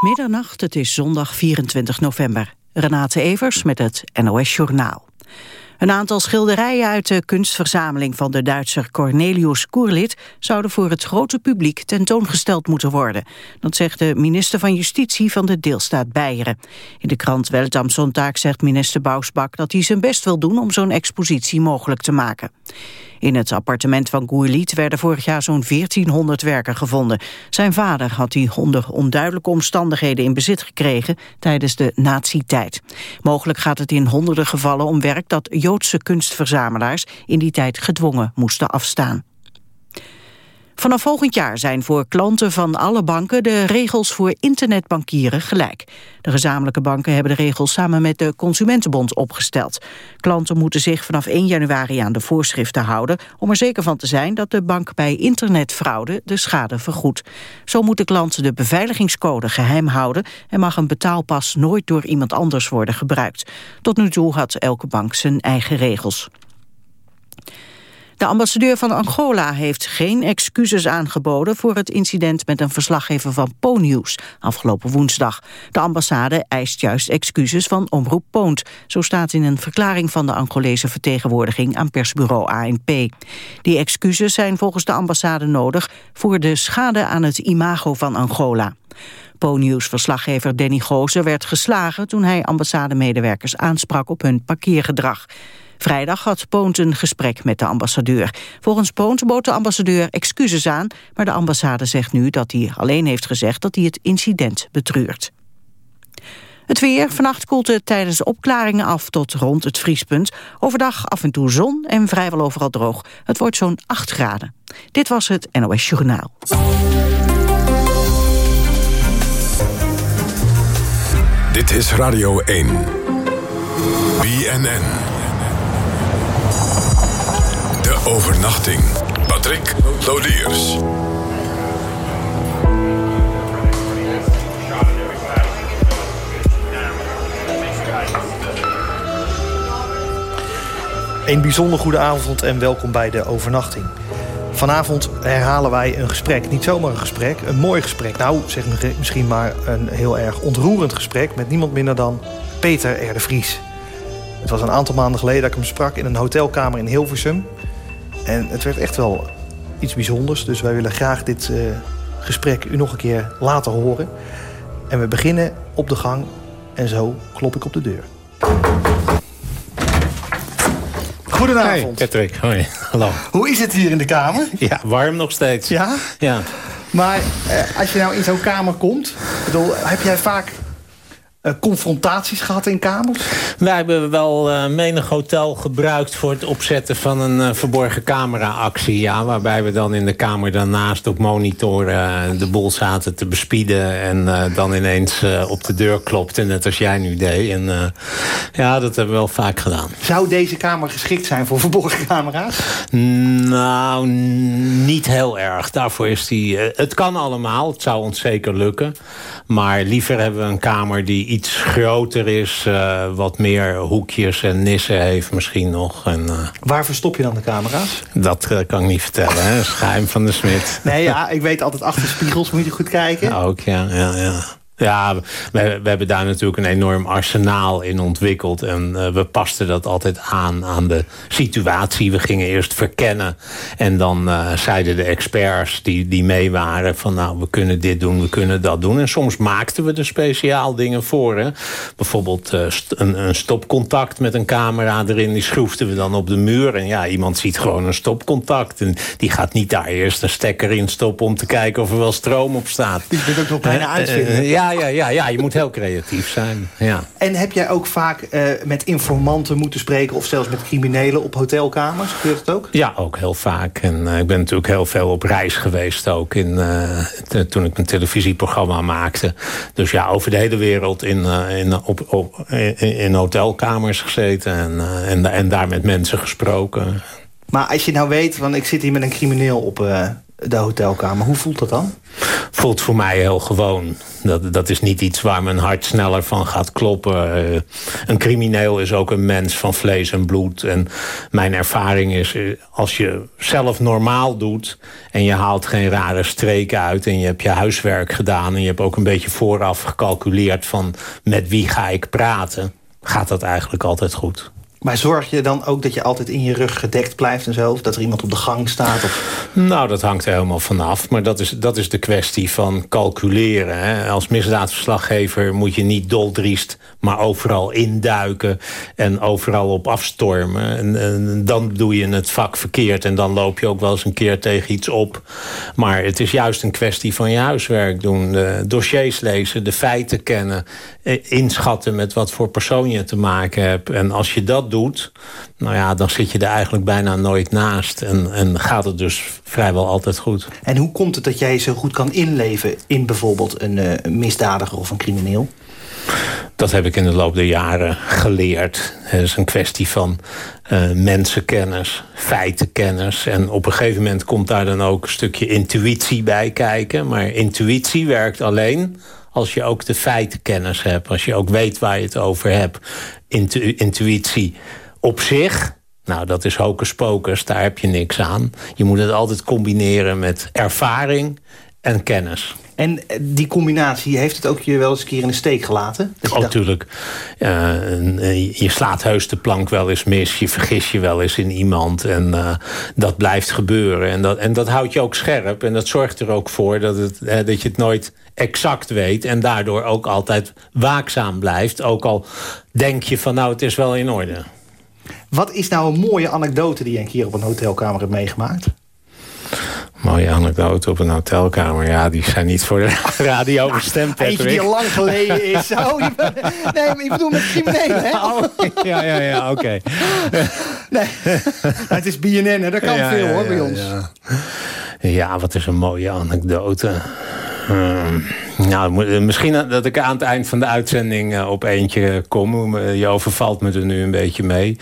Middernacht, het is zondag 24 november. Renate Evers met het NOS Journaal. Een aantal schilderijen uit de kunstverzameling van de Duitser Cornelius Koerlit zouden voor het grote publiek tentoongesteld moeten worden. Dat zegt de minister van Justitie van de deelstaat Beieren. In de krant Welt am Sonntag zegt minister Bausbak dat hij zijn best wil doen om zo'n expositie mogelijk te maken. In het appartement van Goerliet werden vorig jaar zo'n 1400 werken gevonden. Zijn vader had die onder onduidelijke omstandigheden in bezit gekregen tijdens de nazi-tijd. Mogelijk gaat het in honderden gevallen om werk dat Joodse kunstverzamelaars in die tijd gedwongen moesten afstaan. Vanaf volgend jaar zijn voor klanten van alle banken de regels voor internetbankieren gelijk. De gezamenlijke banken hebben de regels samen met de Consumentenbond opgesteld. Klanten moeten zich vanaf 1 januari aan de voorschriften houden om er zeker van te zijn dat de bank bij internetfraude de schade vergoedt. Zo moet de klant de beveiligingscode geheim houden en mag een betaalpas nooit door iemand anders worden gebruikt. Tot nu toe had elke bank zijn eigen regels. De ambassadeur van Angola heeft geen excuses aangeboden... voor het incident met een verslaggever van Po-nieuws afgelopen woensdag. De ambassade eist juist excuses van Omroep Poont. Zo staat in een verklaring van de Angolese vertegenwoordiging... aan persbureau ANP. Die excuses zijn volgens de ambassade nodig... voor de schade aan het imago van Angola. Po-nieuws-verslaggever Danny Gozer werd geslagen... toen hij ambassademedewerkers aansprak op hun parkeergedrag. Vrijdag had Poont een gesprek met de ambassadeur. Volgens Poont bood de ambassadeur excuses aan... maar de ambassade zegt nu dat hij alleen heeft gezegd... dat hij het incident betreurt. Het weer. Vannacht koelt het tijdens de opklaringen af tot rond het vriespunt. Overdag af en toe zon en vrijwel overal droog. Het wordt zo'n 8 graden. Dit was het NOS Journaal. Dit is Radio 1. BNN. Overnachting. Patrick Lodiers. Een bijzonder goede avond en welkom bij de overnachting. Vanavond herhalen wij een gesprek. Niet zomaar een gesprek, een mooi gesprek. Nou, zeg misschien maar een heel erg ontroerend gesprek... met niemand minder dan Peter R. de Vries. Het was een aantal maanden geleden dat ik hem sprak in een hotelkamer in Hilversum. En het werd echt wel iets bijzonders. Dus wij willen graag dit uh, gesprek u nog een keer laten horen. En we beginnen op de gang. En zo klop ik op de deur. Goedenavond. Hey, Patrick. Hoi. Hallo. Hoe is het hier in de kamer? Ja, warm nog steeds. Ja? Ja. Maar eh, als je nou in zo'n kamer komt... Bedoel, heb jij vaak confrontaties gehad in kamers? Wij hebben wel uh, menig hotel gebruikt voor het opzetten van een uh, verborgen camera-actie. Ja, waarbij we dan in de kamer daarnaast op monitoren de boel zaten te bespieden. En dan ineens op de deur klopte, net als jij nu deed. En ja, dat hebben we wel vaak gedaan. Zou deze kamer geschikt zijn voor verborgen camera's? Nou, niet heel erg. Daarvoor is die... het kan allemaal, het zou ons zeker lukken. Maar liever hebben we een kamer die iets groter is. Uh, wat meer hoekjes en nissen heeft misschien nog. En, uh, Waar verstop je dan de camera's? Dat uh, kan ik niet vertellen, hè. Schuim van de smid. Nee, ja, ik weet altijd achter spiegels moet je goed kijken. Ook, ja, ja, ja. Ja, we, we, hebben daar natuurlijk een enorm arsenaal in ontwikkeld. En uh, we pasten dat altijd aan aan de situatie. We gingen eerst verkennen. En dan uh, zeiden de experts die, die mee waren... van nou, we kunnen dit doen, we kunnen dat doen. En soms maakten we er speciaal dingen voor. Hè. Bijvoorbeeld uh, een, een, stopcontact met een camera erin. Die schroefden we dan op de muur. En ja, iemand ziet gewoon een stopcontact. En die gaat niet daar eerst een stekker in stoppen... om te kijken of er wel stroom op staat. Die moet ook nog bijna uitvinden. ja, ja, ja, ja, je moet heel creatief zijn. Ja. En heb jij ook vaak uh, met informanten moeten spreken... of zelfs met criminelen op hotelkamers? Gebeurt het ook? Ja, ook heel vaak. En uh, ik ben natuurlijk heel veel op reis geweest ook... In, uh, te, toen ik mijn televisieprogramma maakte. Dus ja, over de hele wereld in, in, op, op, in, in, hotelkamers gezeten... En, en, en daar met mensen gesproken. Maar als je nou weet, van ik zit hier met een crimineel op de hotelkamer. Hoe voelt dat dan? Voelt voor mij heel gewoon. Dat, dat is niet iets waar mijn hart sneller van gaat kloppen. Uh, een crimineel is ook een mens van vlees en bloed. En mijn ervaring is, eh, als je zelf normaal doet... en je haalt geen rare streken uit... en je hebt je huiswerk gedaan... en je hebt ook een beetje vooraf gecalculeerd van... met wie ga ik praten, gaat dat eigenlijk altijd goed. Maar zorg je dan ook dat je altijd in je rug gedekt blijft en zo? Of dat er iemand op de gang staat? Of... Nou, dat hangt er helemaal vanaf. Maar dat is, dat is de kwestie van calculeren. Hè. Als misdaadverslaggever moet je niet doldriest... maar overal induiken en overal op afstormen. En, dan doe je het vak verkeerd. En dan loop je ook wel eens een keer tegen iets op. Maar het is juist een kwestie van je huiswerk doen. Dossiers lezen, de feiten kennen. Eh, inschatten met wat voor persoon je te maken hebt. En als je dat doet, nou ja, dan zit je er eigenlijk bijna nooit naast. En, en gaat het dus vrijwel altijd goed. En hoe komt het dat jij zo goed kan inleven in bijvoorbeeld een, uh, misdadiger of een crimineel? Dat heb ik in de loop der jaren geleerd. Het is een kwestie van uh, mensenkennis, feitenkennis. En op een gegeven moment komt daar dan ook een stukje intuïtie bij kijken. Maar intuïtie werkt alleen als je ook de feitenkennis hebt. Als je ook weet waar je het over hebt. Intu intuïtie op zich, nou dat is hocus pocus, daar heb je niks aan. Je moet het altijd combineren met ervaring en kennis. En die combinatie, heeft het ook je wel eens een keer in de steek gelaten? Oh, natuurlijk. Uh, je slaat heus de plank wel eens mis. Je vergis je wel eens in iemand. En uh, dat blijft gebeuren. En dat, en dat houdt je ook scherp. En dat zorgt er ook voor dat, het, uh, dat je het nooit exact weet... en daardoor ook altijd waakzaam blijft. Ook al denk je van nou, het is wel in orde. Wat is nou een mooie anekdote die je een keer op een hotelkamer hebt meegemaakt? Mooie anekdote op een hotelkamer. Ja, die zijn niet voor de radio bestemd, Eentje die al lang geleden is. Oh, nee, maar ik bedoel met criminelen, hè? Oh, ja, ja, ja, oké. Nee, het is BNN, hè? Dat kan veel, hoor, bij ons. Ja. ja, wat is een mooie anekdote. Nou, eh, misschien dat ik aan het eind van de uitzending eh, op eentje kom. Eh, je overvalt me er nu een beetje mee.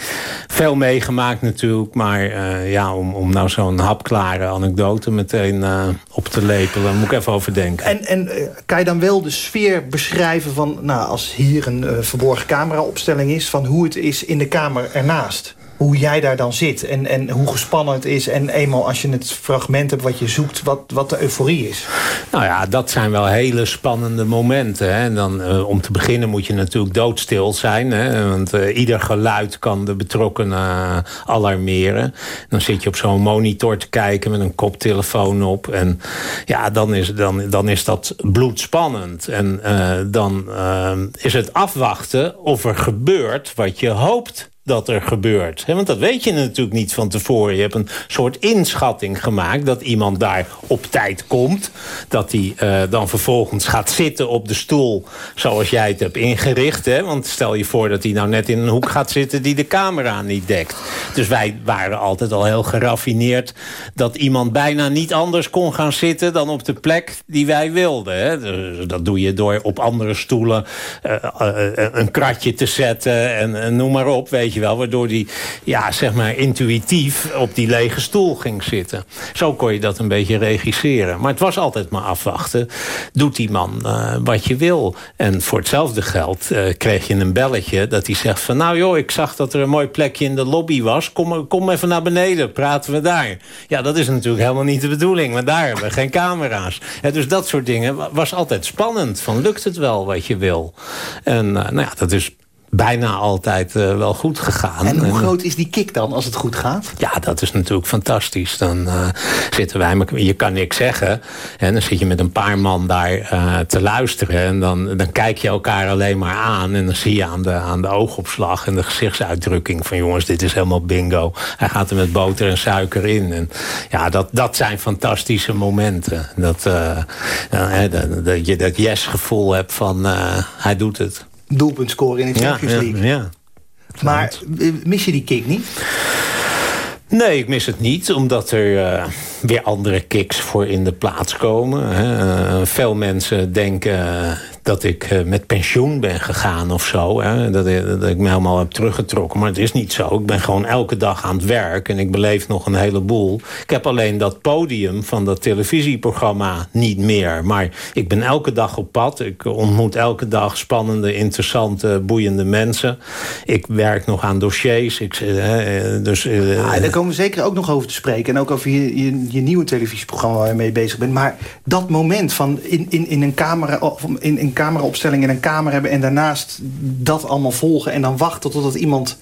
Veel meegemaakt natuurlijk, maar ja, om, om nou zo'n hapklare anekdote meteen op te lepelen, moet ik even over denken. En, en kan je dan wel de sfeer beschrijven van, nou, als hier een verborgen cameraopstelling is, van hoe het is in de kamer ernaast? Hoe jij daar dan zit en, en hoe gespannen het is. En eenmaal als je het fragment hebt wat je zoekt, wat, wat de euforie is. Nou ja, dat zijn wel hele spannende momenten. Hè. En dan, uh, om te beginnen moet je natuurlijk doodstil zijn. Hè, want uh, ieder geluid kan de betrokkenen uh, alarmeren. Dan zit je op zo'n monitor te kijken met een koptelefoon op. En ja, dan is, dan, dan is dat bloedspannend. En dan is het afwachten of er gebeurt wat je hoopt dat er gebeurt. Want dat weet je natuurlijk niet van tevoren. Je hebt een soort inschatting gemaakt dat iemand daar op tijd komt. Dat hij uh, dan vervolgens gaat zitten op de stoel zoals jij het hebt ingericht. Hè? Want stel je voor dat hij nou net in een hoek gaat zitten die de camera niet dekt. Dus wij waren altijd al heel geraffineerd dat iemand bijna niet anders kon gaan zitten dan op de plek die wij wilden. Hè? Dus dat doe je door op andere stoelen uh, uh, een kratje te zetten en, en noem maar op, weet je wel. Waardoor die, ja, zeg maar, intuïtief op die lege stoel ging zitten. Zo kon je dat een beetje regisseren. Maar het was altijd maar afwachten. Doet die man uh, wat je wil? En voor hetzelfde geld uh, kreeg je een belletje dat hij zegt van... nou joh, ik zag dat er een mooi plekje in de lobby was. Kom, kom even naar beneden, praten we daar. Ja, dat is natuurlijk helemaal niet de bedoeling. Want daar hebben we geen camera's. Dus dat soort dingen was altijd spannend. Van lukt het wel wat je wil? En uh, nou ja, dat is bijna altijd uh, wel goed gegaan. En hoe groot is die kick dan als het goed gaat? Ja, dat is natuurlijk fantastisch. Dan uh, zitten wij, je kan niks zeggen. En dan zit je met een paar man daar uh, te luisteren. En dan, dan kijk je elkaar alleen maar aan. En dan zie je aan de, aan de oogopslag en de gezichtsuitdrukking van... jongens, dit is helemaal bingo. Hij gaat er met boter en suiker in. En ja, dat, dat zijn fantastische momenten. Dat, dat, dat je dat yes-gevoel hebt van hij doet het doelpunt scoren in de Champions League. Ja, ja. Maar eh, mis je die kick niet? Nee, ik mis het niet, omdat er uh, weer andere kicks voor in de plaats komen. Hè. Uh, veel mensen denken dat ik uh, met pensioen ben gegaan of zo. Hè? Dat, dat, ik me helemaal heb teruggetrokken. Maar het is niet zo. Ik ben gewoon elke dag aan het werk en ik beleef nog een heleboel. Ik heb alleen dat podium van dat televisieprogramma niet meer. Maar ik ben elke dag op pad. Ik ontmoet elke dag spannende, interessante, boeiende mensen. Ik werk nog aan dossiers. Ik, dus, ja, daar komen we zeker ook nog over te spreken. En ook over je, je, nieuwe televisieprogramma waar je mee bezig bent. Maar dat moment van in, in, in een camera, in, in cameraopstelling in een kamer hebben... en daarnaast dat allemaal volgen en dan wachten totdat iemand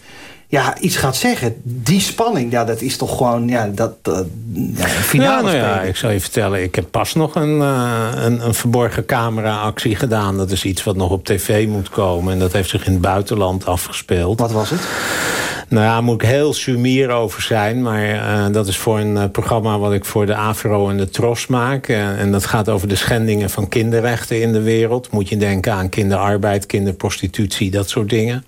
ja, iets gaat zeggen. Die spanning, ja, dat is toch gewoon ja, dat, dat ja, finale ja, nou ja, ik zal je vertellen, ik heb pas nog een, uh, een, een verborgen camera-actie gedaan. Dat is iets wat nog op tv moet komen. En dat heeft zich in het buitenland afgespeeld. Wat was het? Nou ja, moet ik heel sumier over zijn. Maar uh, dat is voor een uh, programma wat ik voor de AVRO en de TROS maak. Uh, en dat gaat over de schendingen van kinderrechten in de wereld. Moet je denken aan kinderarbeid, kinderprostitutie, dat soort dingen.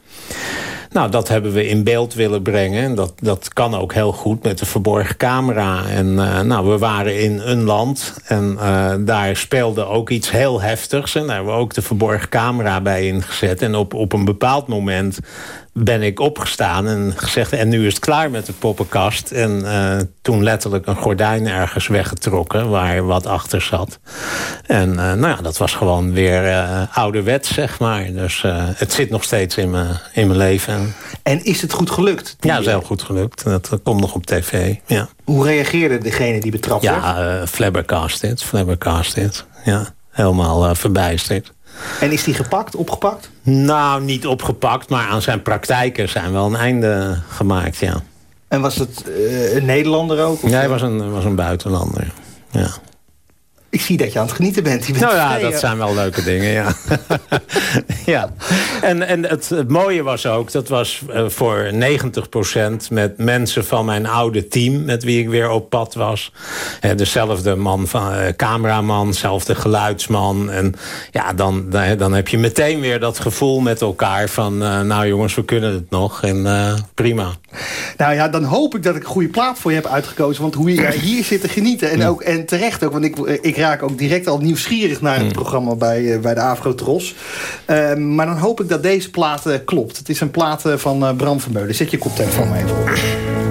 Nou, dat hebben we in beeld willen brengen. En dat, dat kan ook heel goed met de verborgen camera. En nou, we waren in een land en daar speelde ook iets heel heftigs. En daar hebben we ook de verborgen camera bij ingezet. En op, op een bepaald moment ben ik opgestaan en gezegd... en nu is het klaar met de poppenkast. En uh, toen letterlijk een gordijn ergens weggetrokken... waar wat achter zat. En uh, nou ja, dat was gewoon weer uh, ouderwets, zeg maar. Dus het zit nog steeds in mijn, in mijn leven. En is het goed gelukt? Ja, het is heel goed gelukt. Dat, dat komt nog op tv, ja. Hoe reageerde degene die betrapt werd? Ja, flabbergasted, flabbergasted. Ja, helemaal verbijsterd. En is die gepakt, opgepakt? Nou, niet opgepakt, maar aan zijn praktijken zijn wel een einde gemaakt, ja. En was het uh, een Nederlander ook? Of? Ja, hij was een, was een buitenlander, ja. Ik zie dat je aan het genieten bent. Je bent nou ja, dat zijn wel leuke dingen, ja. ja. En, en het, het, mooie was ook, dat was uh, voor 90% met mensen van mijn oude team... met wie ik weer op pad was. Dezelfde man van, uh, cameraman, dezelfde geluidsman. En ja, dan, dan heb je meteen weer dat gevoel met elkaar van... nou jongens, we kunnen het nog en prima. Nou ja, dan hoop ik dat ik een goede plaat voor je heb uitgekozen. Want hoe je hier zit te genieten, en, ook, en terecht ook... want ik, ik raak ook direct al nieuwsgierig naar het mm. programma bij, bij de Afro-Tros. Uh, maar dan hoop ik dat deze plaat uh, klopt. Het is een plaat uh, van Bram Vermeulen. Zet je koptelefoon even op.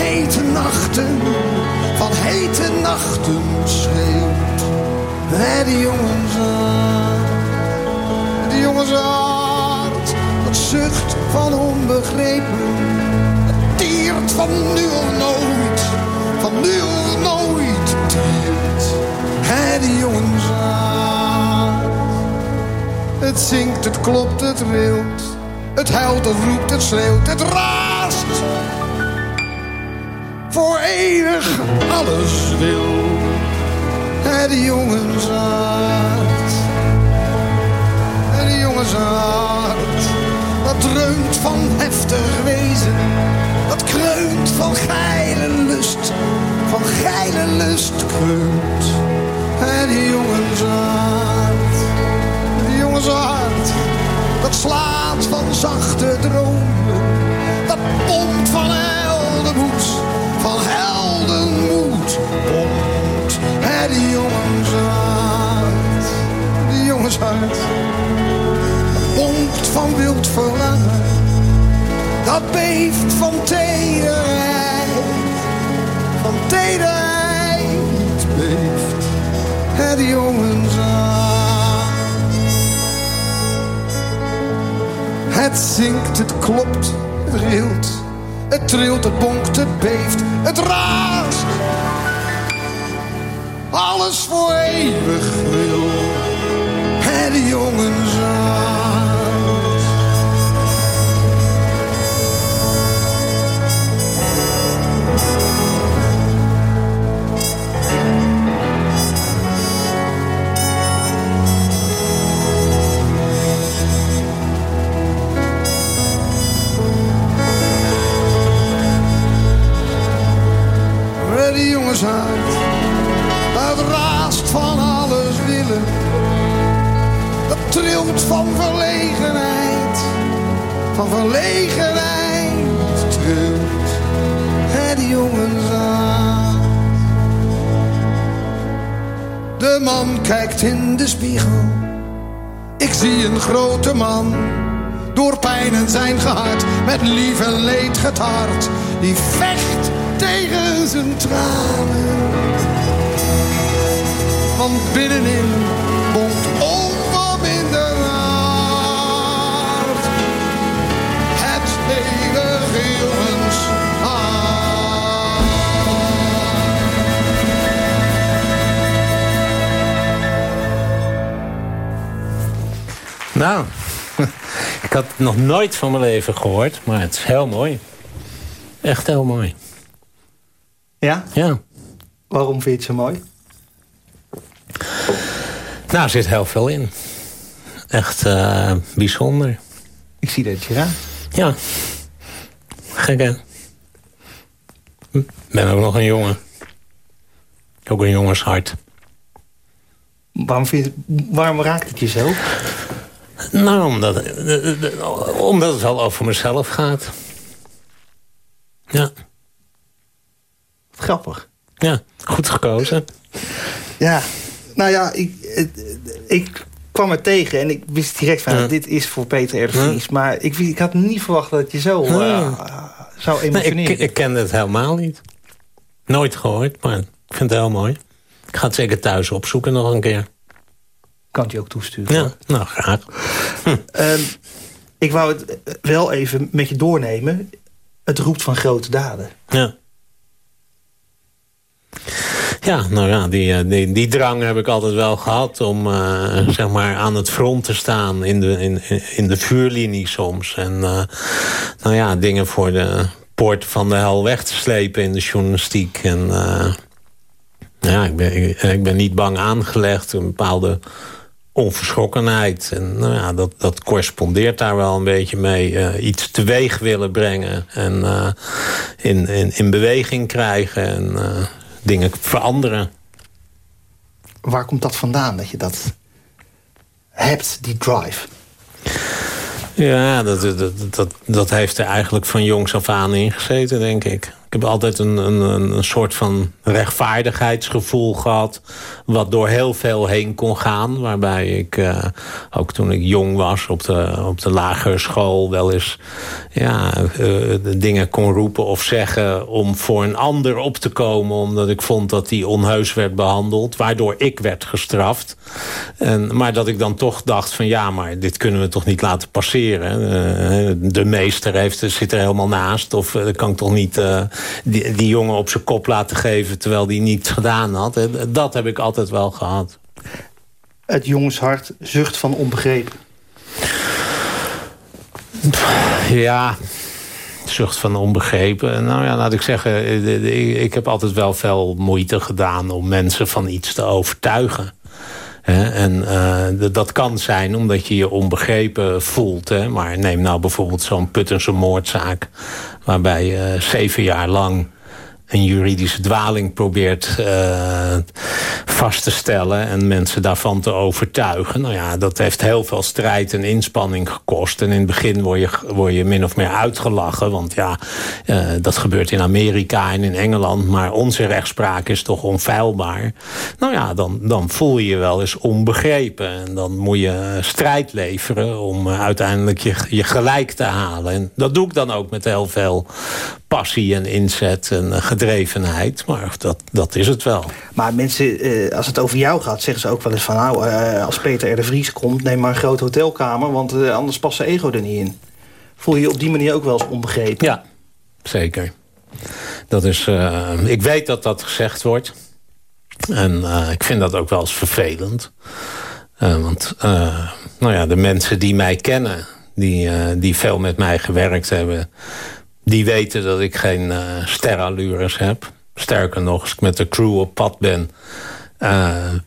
hete nachten. Van hete nachten schreeuwt het jongenshart. Het jongenshart. Dat zucht van onbegrepen. Het tiert van nu of nooit. Van nu of nooit tiert het jongenshart. Het zingt, het klopt, het rilt. Het huilt, het roept, het schreeuwt, het raast. Voor eeuwig alles wil. Het jongenshart. Het jongenshart. Dat dreunt van heftig wezen. Dat kreunt van geile lust. Van geile lust kreunt. Het jongenshart hart. Dat slaat van zachte dromen. Dat pompt van heldenmoed. Heldenmoed. Pompt het jongenshart. De jongenshart. Pompt van wild verlangen. Dat beeft van tederheid. Van tederheid beeft het jongens aan. Het zingt, het klopt, het rilt. Het trilt, het bonkt, het beeft, het raast. Alles voor eeuwig wil. Het jongens spiegel. Ik zie een grote man. Door pijn en zijn gehard. Met lief en leed getart. Die vecht tegen zijn tranen. Want binnenin Nou, ik had het nog nooit van mijn leven gehoord, maar het is heel mooi. Echt heel mooi. Ja? Ja. Waarom vind je het zo mooi? Nou, er zit heel veel in. Echt eh, bijzonder. Ik zie dat je raakt. Ja. Gek, hè? Ik ben ook nog een jongen. Ook een jongenshart. Waarom, vind je, waarom raakt het je zo? Nou, omdat, eh, eh, omdat het wel over mezelf gaat. Ja, Grappig. ja goed gekozen. Ja, nou ja, ik, ik kwam er tegen en ik wist direct van... Ja. dit is voor Peter R. Maar ik, ik had niet verwacht dat je zo eh, zou Nee, emotioneren. ik, ik kende het helemaal niet. Nooit gehoord, maar ik vind het heel mooi. Ik ga het zeker thuis opzoeken nog een keer. Kan je ook toesturen. Ja, nou, graag. Ehm, ik wou het eh, wel even met je doornemen. Het roept van grote daden. Ja. Ja, nou ja, die, eh, die, die drang heb ik altijd wel gehad om eh, zeg maar aan het front te staan in de, in, in de vuurlinie soms. En nou ja, dingen voor de poort van de hel weg te slepen in de journalistiek. En nou ja, ik ben, ik, ik ben niet bang aangelegd, een bepaalde onverschrokkenheid. En nou ja, dat, dat correspondeert daar wel een beetje mee. eh, iets teweeg willen brengen en eh, in, in, in beweging krijgen en eh, dingen veranderen. Waar komt dat vandaan, dat je dat hebt, die drive? Ja, dat, dat, dat, dat heeft er eigenlijk van jongs af aan in gezeten, denk ik. Ik heb altijd een, een, een soort van rechtvaardigheidsgevoel gehad... wat door heel veel heen kon gaan. Waarbij ik, uh, ook toen ik jong was op de, op de lagere school... wel eens ja, uh, dingen kon roepen of zeggen om voor een ander op te komen... omdat ik vond dat die onheus werd behandeld. Waardoor ik werd gestraft. En, maar dat ik dan toch dacht van ja, maar dit kunnen we toch niet laten passeren. De meester heeft, zit er helemaal naast. Of uh, kan ik toch niet die, die jongen op zijn kop laten geven... terwijl die niets gedaan had. Dat heb ik altijd wel gehad. Het jongenshart zucht van onbegrepen. Ja, zucht van onbegrepen. Nou ja, laat ik zeggen, ik heb altijd wel veel moeite gedaan... om mensen van iets te overtuigen. He, en uh, dat kan zijn omdat je je onbegrepen voelt. Hè? Maar neem nou bijvoorbeeld zo'n Puttense moordzaak... waarbij uh, zeven jaar lang een juridische dwaling probeert uh, vast te stellen... en mensen daarvan te overtuigen. Nou ja, dat heeft heel veel strijd en inspanning gekost. En in het begin word je, je min of meer uitgelachen. Want ja, uh, dat gebeurt in Amerika en in Engeland... maar onze rechtspraak is toch onfeilbaar. Nou ja, dan, dan voel je je wel eens onbegrepen. En dan moet je strijd leveren om uh, uiteindelijk je, je gelijk te halen. En dat doe ik dan ook met heel veel passie en inzet en gedrevenheid. Maar dat, dat is het wel. Maar mensen, eh, als het over jou gaat, zeggen ze ook wel eens van... nou, eh, als Peter R. de Vries komt, neem maar een grote hotelkamer... want eh, anders past zijn ego er niet in. Voel je je op die manier ook wel eens onbegrepen? Ja, zeker. Dat is, ik weet dat dat gezegd wordt. En ik vind dat ook wel eens vervelend. Want nou ja, de mensen die mij kennen... Die, die veel met mij gewerkt hebben... die weten dat ik geen sterallures heb. Sterker nog, als ik met de crew op pad ben...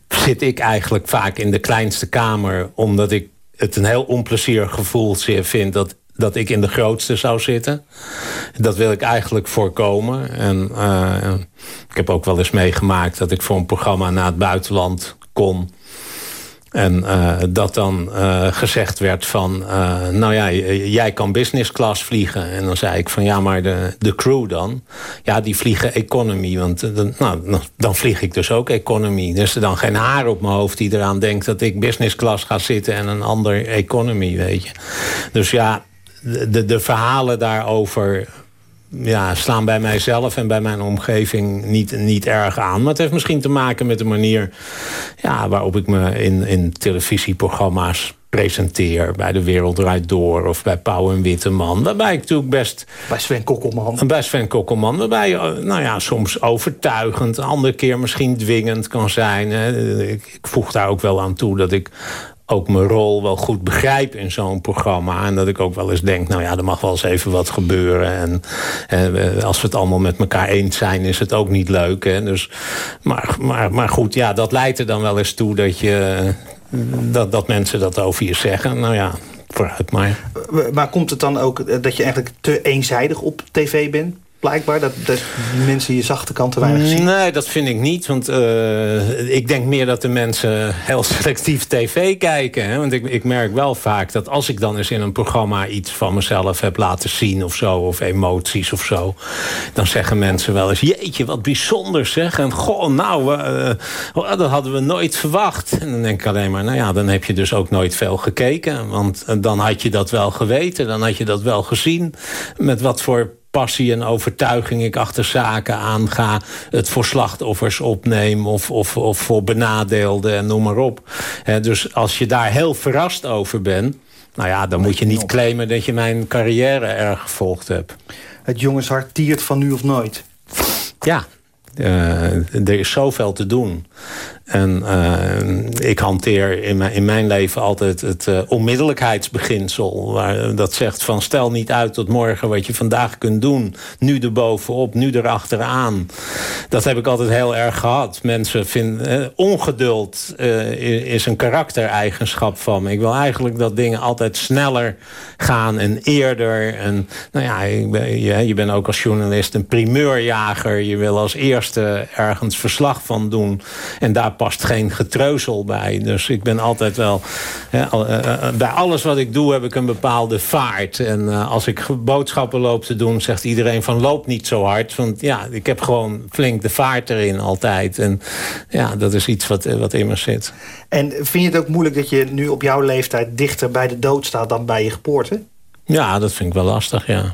zit ik eigenlijk vaak in de kleinste kamer... omdat ik het een heel onplezierig gevoel vind... dat dat ik in de grootste zou zitten. Dat wil ik eigenlijk voorkomen. En uh, ik heb ook wel eens meegemaakt dat ik voor een programma naar het buitenland kon. En uh, dat dan uh, gezegd werd van... Uh, nou ja, jij kan business class vliegen. En dan zei ik van ja, maar de, de crew dan? Ja, die vliegen economy. Want dan, nou, dan vlieg ik dus ook economy. Dus er dan geen haar op mijn hoofd die eraan denkt... dat ik business class ga zitten en een ander economy, weet je. Dus ja, de, de verhalen daarover ja, slaan bij mijzelf en bij mijn omgeving niet, niet erg aan. Maar het heeft misschien te maken met de manier ja, waarop ik me in, in televisieprogramma's presenteer. Bij De Wereld Draait Door of bij Pauw en Witteman. Waarbij ik natuurlijk best... Bij Sven Kokkelman. Bij Sven Kokkelman. Waarbij je nou ja, soms overtuigend, andere keer misschien dwingend kan zijn. Ik, ik voeg daar ook wel aan toe dat ik ook mijn rol wel goed begrijp in zo'n programma. En dat ik ook wel eens denk, nou ja, er mag wel eens even wat gebeuren. En, eh, als we het allemaal met elkaar eens zijn, is het ook niet leuk. Hè? Dus, maar, maar, maar goed, ja, dat leidt er dan wel eens toe dat, je, dat, dat mensen dat over je zeggen. Nou ja, vooruit maar. Maar komt het dan ook dat je eigenlijk te eenzijdig op tv bent? Blijkbaar? Dat, dat mensen je zachte kant te weinig zien? Nee, dat vind ik niet. Want uh, ik denk meer dat de mensen heel selectief tv kijken. Hè? Want ik, ik merk wel vaak dat als ik dan eens in een programma... iets van mezelf heb laten zien of zo, of emoties of zo... dan zeggen mensen wel eens, jeetje, wat bijzonder zeg. En goh, nou, uh, dat hadden we nooit verwacht. En dan denk ik alleen maar, nou ja, dan heb je dus ook nooit veel gekeken. Want dan had je dat wel geweten, dan had je dat wel gezien. Met wat voor passie en overtuiging ik achter zaken aanga... het voor slachtoffers opneem of, of, of voor benadeelden en noem maar op. dus als je daar heel verrast over bent... nou ja, dan moet je niet claimen dat je mijn carrière erg gevolgd hebt. Het jongenshart tiert van nu of nooit. Ja, uh, er is zoveel te doen. En uh, ik hanteer in mijn, in mijn leven altijd het uh, onmiddellijkheidsbeginsel. Waar, dat zegt van stel niet uit tot morgen wat je vandaag kunt doen. Nu erbovenop, nu erachteraan. Dat heb ik altijd heel erg gehad. Mensen vinden... ongeduld is een karaktereigenschap van me. Ik wil eigenlijk dat dingen altijd sneller gaan en eerder. En nou ja, je, je bent ook als journalist een primeurjager. Je wil als eerste ergens verslag van doen. En daar past geen getreuzel bij. Dus ik ben altijd wel... Hè, uh, bij alles wat ik doe heb ik een bepaalde vaart. En als ik boodschappen loop te doen... zegt iedereen van loop niet zo hard. Want ja, ik heb gewoon flink de vaart erin altijd. En ja, dat is iets wat, wat in me zit. En vind je het ook moeilijk dat je nu op jouw leeftijd... dichter bij de dood staat dan bij je geboorte? Ja, dat vind ik wel lastig, ja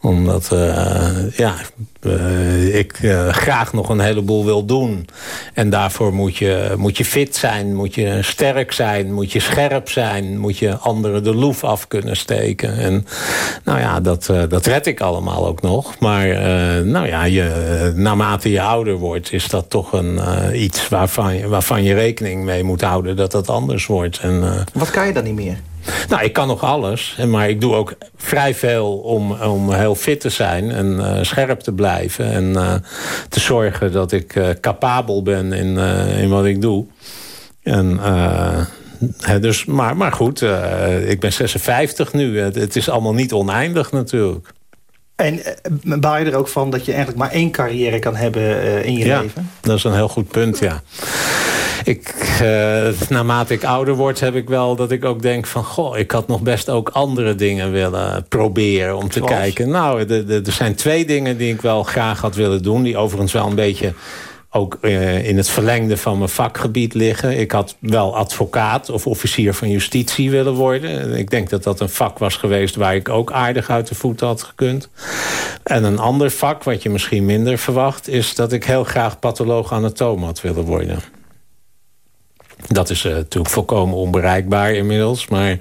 omdat uh, ja, uh, ik uh, graag nog een heleboel wil doen. En daarvoor moet je, moet je fit zijn, moet je sterk zijn... moet je scherp zijn, moet je anderen de loef af kunnen steken. En nou ja, dat, dat red ik allemaal ook nog. Maar nou ja, je, naarmate je ouder wordt... is dat toch een, iets waarvan, waarvan je rekening mee moet houden... dat dat anders wordt. En, Wat kan je dan niet meer? Nou, ik kan nog alles. Maar ik doe ook vrij veel om, om heel fit te zijn en uh, scherp te blijven. En uh, te zorgen dat ik uh, capabel ben in, in wat ik doe. En, dus, maar, maar goed, ik ben 56 nu. Het, het, is allemaal niet oneindig natuurlijk. En baal je er ook van dat je eigenlijk maar één carrière kan hebben in je ja, leven? dat is een heel goed punt, ja ik, uh, naarmate ik ouder word, heb ik wel dat ik ook denk van... goh, ik had nog best ook andere dingen willen proberen om te kijken. Nou, er zijn twee dingen die ik wel graag had willen doen... die overigens wel een beetje ook in het verlengde van mijn vakgebied liggen. Ik had wel advocaat of officier van justitie willen worden. Ik denk dat dat een vak was geweest waar ik ook aardig uit de voet had gekund. En een ander vak, wat je misschien minder verwacht... is dat ik heel graag patholoog-anatoom had willen worden. Dat is uh, natuurlijk volkomen onbereikbaar inmiddels. Maar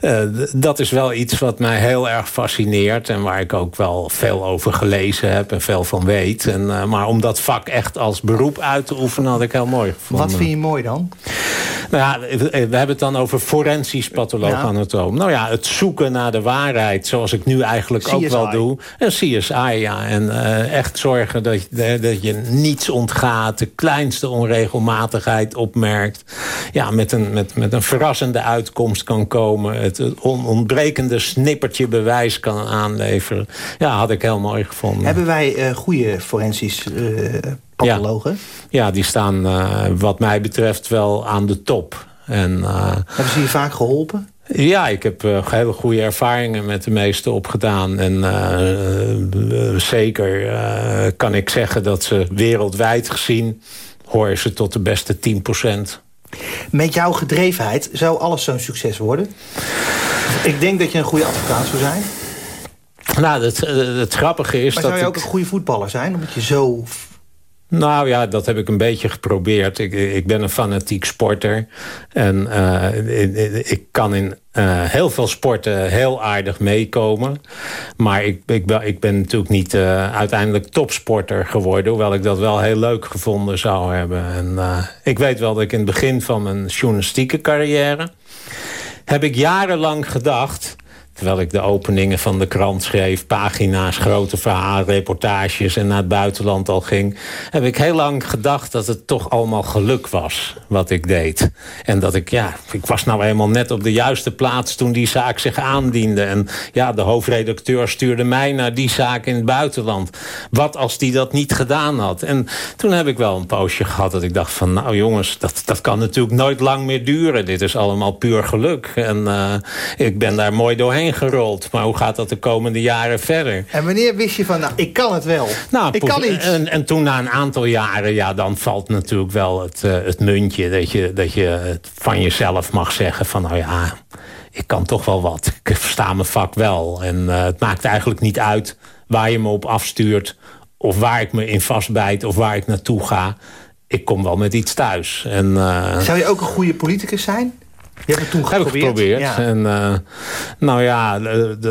uh, dat is wel iets wat mij heel erg fascineert... en waar ik ook wel veel over gelezen heb en veel van weet. En, uh, maar om dat vak echt als beroep uit te oefenen had ik heel mooi gevonden. Wat vind je mooi dan? Nou ja, we hebben het dan over forensisch patholoog-anatoom. Ja. Nou ja, het zoeken naar de waarheid, zoals ik nu eigenlijk CSI. ook wel doe. En CSI, ja. En uh, echt zorgen dat je, dat je niets ontgaat, de kleinste onregelmatigheid opmerkt ja, met, een, met, met een verrassende uitkomst kan komen. Het, het ontbrekende snippertje bewijs kan aanleveren. Ja, had ik heel mooi gevonden. Hebben wij uh, goede forensisch uh, pathologen? Ja. ja, die staan uh, wat mij betreft wel aan de top. En, Hebben ze je vaak geholpen? Ja, ik heb uh, hele goede ervaringen met de meeste opgedaan. En uh, uh, zeker kan ik zeggen dat ze wereldwijd gezien... horen ze tot de beste 10 procent. Met jouw gedrevenheid zou alles zo'n succes worden? Ik denk dat je een goede advocaat zou zijn. Nou, het, het grappige is maar dat zou je ook ik... een goede voetballer zijn? Omdat je zo... Nou ja, dat heb ik een beetje geprobeerd. Ik, ik ben een fanatiek sporter. En uh, ik, kan in uh, heel veel sporten heel aardig meekomen. Maar ik, ik, ik ben natuurlijk niet uh, uiteindelijk topsporter geworden. Hoewel ik dat wel heel leuk gevonden zou hebben. En ik weet wel dat ik in het begin van mijn journalistieke carrière... heb ik jarenlang gedacht Terwijl ik de openingen van de krant schreef, pagina's, grote verhalen, reportages en naar het buitenland al ging, heb ik heel lang gedacht dat het toch allemaal geluk was wat ik deed. En dat ik, ja, ik was nou eenmaal net op de juiste plaats toen die zaak zich aandiende. En ja, de hoofdredacteur stuurde mij naar die zaak in het buitenland. Wat als die dat niet gedaan had? En toen heb ik wel een poosje gehad dat ik dacht van, nou jongens, dat, dat kan natuurlijk nooit lang meer duren. Dit is allemaal puur geluk. En uh, ik ben daar mooi doorheen gerold. Maar hoe gaat dat de komende jaren verder? En wanneer wist je van, nou, ik kan het wel. Nou, ik kan iets. En, en, toen na een aantal jaren, ja, dan valt natuurlijk wel het, uh, het muntje... Dat je, dat je van jezelf mag zeggen van, nou ja, ik kan toch wel wat. Ik versta mijn vak wel. En uh, het maakt eigenlijk niet uit waar je me op afstuurt... of waar ik me in vastbijt of waar ik naartoe ga. Ik kom wel met iets thuis. En, uh, Zou je ook een goede politicus zijn? Je hebt het toen geprobeerd. Heb ik geprobeerd. Ja. En, uh, nou ja,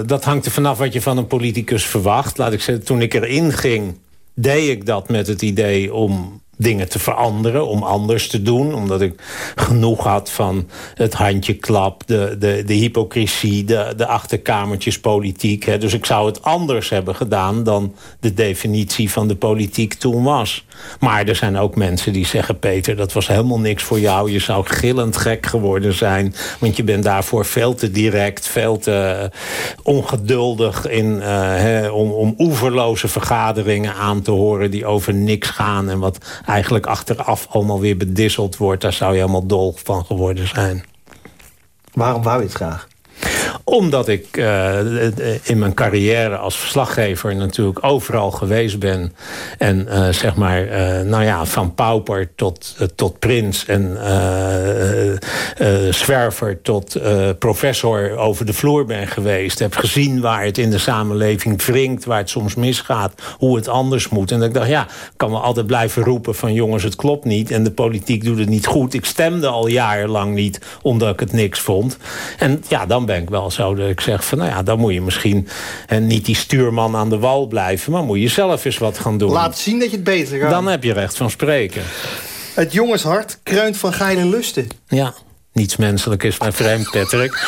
dat hangt er vanaf wat je van een politicus verwacht. Laat ik zeggen, toen ik erin ging, deed ik dat met het idee om dingen te veranderen, om anders te doen. Omdat ik genoeg had van het handjeklap, de, de, de hypocrisie, de, de achterkamertjespolitiek. Hè. Dus ik zou het anders hebben gedaan dan de definitie van de politiek toen was. Maar er zijn ook mensen die zeggen... Peter, dat was helemaal niks voor jou. Je zou gillend gek geworden zijn. Want je bent daarvoor veel te direct, veel te ongeduldig... In, hè, om, om oeverloze vergaderingen aan te horen die over niks gaan... en wat eigenlijk achteraf allemaal weer bedisseld wordt. Daar zou je helemaal dol van geworden zijn. Waarom wou je het graag? Omdat ik uh, in mijn carrière als verslaggever natuurlijk overal geweest ben. En uh, zeg maar, nou ja, van pauper tot, tot prins en zwerver tot professor over de vloer ben geweest. Heb gezien waar het in de samenleving wringt, waar het soms misgaat, hoe het anders moet. En ik dacht, ja, kan me altijd blijven roepen van jongens, het klopt niet. En de politiek doet het niet goed. Ik stemde al jarenlang niet, omdat ik het niks vond. En ja, dan ben ik wel zo dat ik zeg van, nou ja, dan moet je misschien en niet die stuurman aan de wal blijven, maar moet je zelf eens wat gaan doen. Laat zien dat je het beter kan. Dan heb je recht van spreken. Het jongenshart kreunt van geile lusten. Ja, niets menselijk is mij vreemd, Patrick.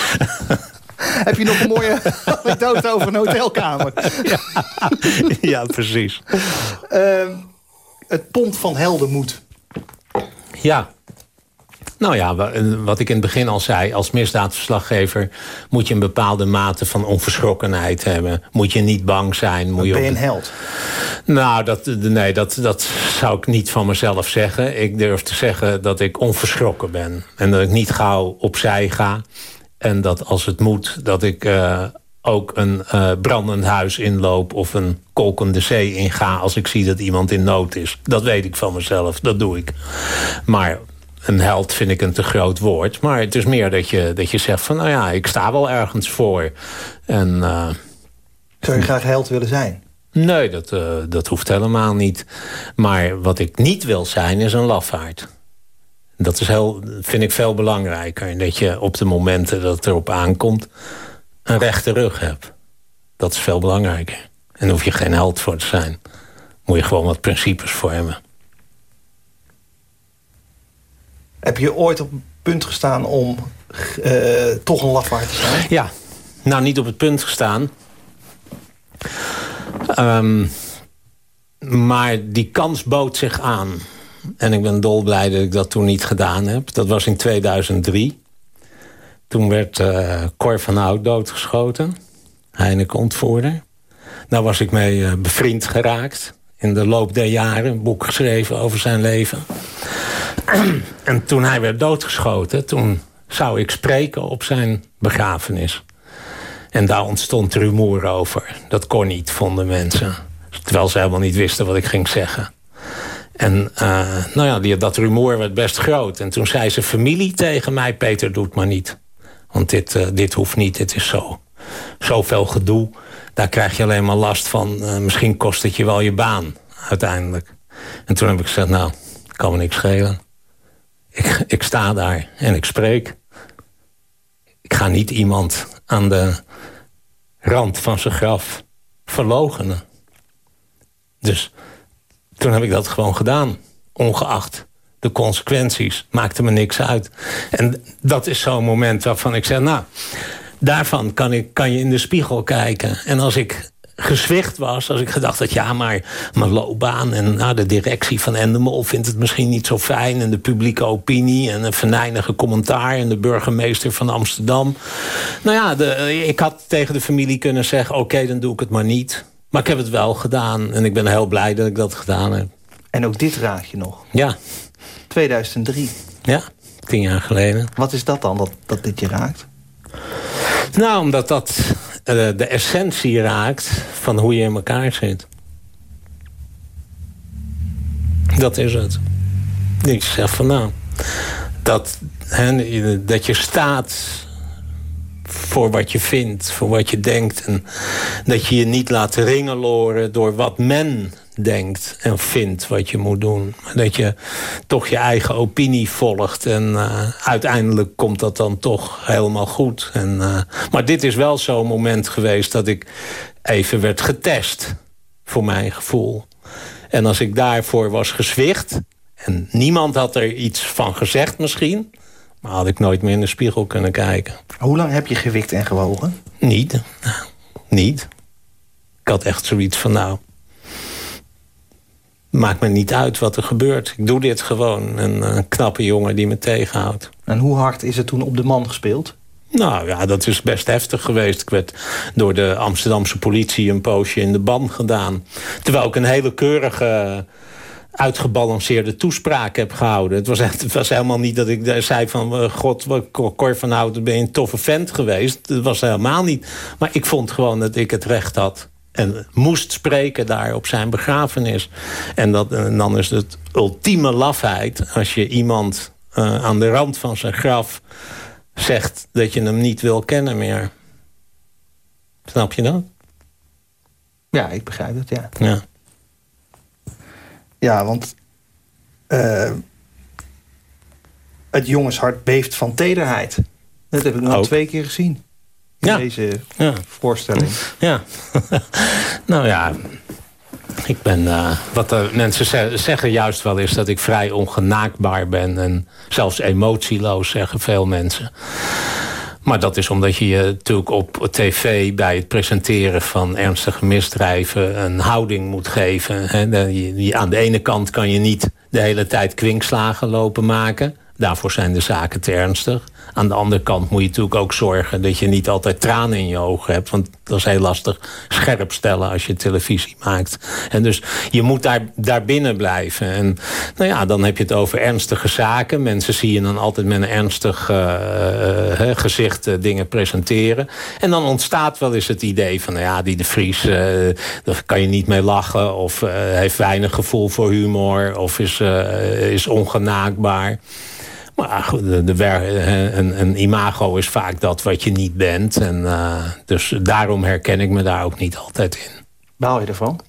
Heb je nog een mooie anekdote over een hotelkamer? Ja, ja precies. Uh, het pond van heldenmoed. Ja, nou ja, wat ik in het begin al zei... als misdaadverslaggever moet je een bepaalde mate van onverschrokkenheid hebben. Moet je niet bang zijn. Moet je ben je een held? Nou, dat, nee, dat, dat zou ik niet van mezelf zeggen. Ik durf te zeggen dat ik onverschrokken ben. En dat ik niet gauw opzij ga. En dat als het moet, dat ik... Uh, ook een uh, brandend huis inloop of een kolkende zee inga als ik zie dat iemand in nood is. Dat weet ik van mezelf, dat doe ik. Maar een held vind ik een te groot woord. Maar het is meer dat je, dat je zegt van nou ja, ik sta wel ergens voor. En, uh, Zou je graag held willen zijn? Nee, dat, uh, dat hoeft helemaal niet. Maar wat ik niet wil zijn is een lafaard. Dat is heel, vind ik veel belangrijker. Dat je op de momenten dat het erop aankomt... een rechte rug hebt. Dat is veel belangrijker. En daar hoef je geen held voor te zijn. Moet je gewoon wat principes voor hebben. Heb je ooit op het punt gestaan om uh, toch een lafaard te zijn? Ja, nou niet op het punt gestaan. Um, maar die kans bood zich aan. En ik ben dolblij dat ik dat toen niet gedaan heb. Dat was in 2003. Toen werd uh, Cor van Hout doodgeschoten. Heineken ontvoerder. Daar was ik mee uh, bevriend geraakt. In de loop der jaren. Een boek geschreven over zijn leven. en toen hij werd doodgeschoten... toen zou ik spreken op zijn begrafenis. En daar ontstond rumoer over. Dat kon niet, vonden mensen. Terwijl ze helemaal niet wisten wat ik ging zeggen. En uh, nou ja, die, dat rumoer werd best groot. En toen zei zijn familie tegen mij... Peter, doe het maar niet. Want dit, uh, dit hoeft niet, dit is zo. Zoveel gedoe. Daar krijg je alleen maar last van. Uh, misschien kost het je wel je baan, uiteindelijk. En toen heb ik gezegd, nou, kan me niks schelen. Ik, ik sta daar en ik spreek. Ik ga niet iemand aan de rand van zijn graf verlogenen. Dus toen heb ik dat gewoon gedaan. Ongeacht de consequenties. Maakte me niks uit. En dat is zo'n moment waarvan ik zeg... nou, daarvan kan, ik, kan je in de spiegel kijken. En als ik gezwicht was, als ik gedacht had... ja, maar mijn loopbaan en nou, de directie van Endemol... vindt het misschien niet zo fijn... en de publieke opinie en een venijnige commentaar... en de burgemeester van Amsterdam. Nou ja, de, ik had tegen de familie kunnen zeggen... oké, dan doe ik het maar niet. Maar ik heb het wel gedaan en ik ben heel blij dat ik dat gedaan heb. En ook dit raad je nog? Ja. 2003? Ja, tien jaar geleden. Wat is dat dan, dat, dat dit je raakt? Nou, omdat dat de essentie raakt van hoe je in elkaar zit. Dat is het. Ik zeg van nou, dat, dat je staat voor wat je vindt, voor wat je denkt. En dat je je niet laat ringeloren door wat men denkt en vindt wat je moet doen. Dat je toch je eigen opinie volgt. En uh, uiteindelijk komt dat dan toch helemaal goed. En, uh, maar dit is wel zo'n moment geweest dat ik even werd getest. Voor mijn gevoel. En als ik daarvoor was gezwicht... en niemand had er iets van gezegd misschien... maar had ik nooit meer in de spiegel kunnen kijken. Hoe lang heb je gewikt en gewogen? Niet. Nou, niet. Ik had echt zoiets van, nou... Maakt me niet uit wat er gebeurt. Ik doe dit gewoon. Een, een knappe jongen die me tegenhoudt. En hoe hard is het toen op de man gespeeld? Nou ja, dat is best heftig geweest. Ik werd door de Amsterdamse politie een poosje in de ban gedaan. Terwijl ik een hele keurige uitgebalanceerde toespraak heb gehouden. Het was, echt, het was helemaal niet dat ik zei van... God, Cor van Houten, ben je een toffe vent geweest. Dat was helemaal niet. Maar ik vond gewoon dat ik het recht had en moest spreken daar op zijn begrafenis. En, dat, en dan is het ultieme lafheid als je iemand uh, aan de rand van zijn graf zegt dat je hem niet wil kennen meer. Snap je dat? Ja, ik begrijp het, ja. Ja, ja want uh, het jongenshart beeft van tederheid. Dat heb ik nog twee keer gezien ja. deze ja. voorstelling. Ja, nou ja, ik ben, uh, wat de mensen ze zeggen juist wel is dat ik vrij ongenaakbaar ben. En zelfs emotieloos, zeggen veel mensen. Maar dat is omdat je je natuurlijk op tv bij het presenteren van ernstige misdrijven een houding moet geven. Aan de ene kant kan je niet de hele tijd kwinkslagen lopen maken Daarvoor zijn de zaken te ernstig. Aan de andere kant moet je natuurlijk ook zorgen dat je niet altijd tranen in je ogen hebt. Want dat is heel lastig scherp stellen als je televisie maakt. En dus je moet daar, daar binnen blijven. En nou ja, dan heb je het over ernstige zaken. Mensen zie je dan altijd met een ernstig uh, gezicht uh, dingen presenteren. En dan ontstaat wel eens het idee van, nou ja, die de Vries, daar kan je niet mee lachen. Of heeft weinig gevoel voor humor. Of is, is ongenaakbaar. Maar de, de, een, een, imago is vaak dat wat je niet bent. En, uh, dus daarom herken ik me daar ook niet altijd in. Baal je ervan?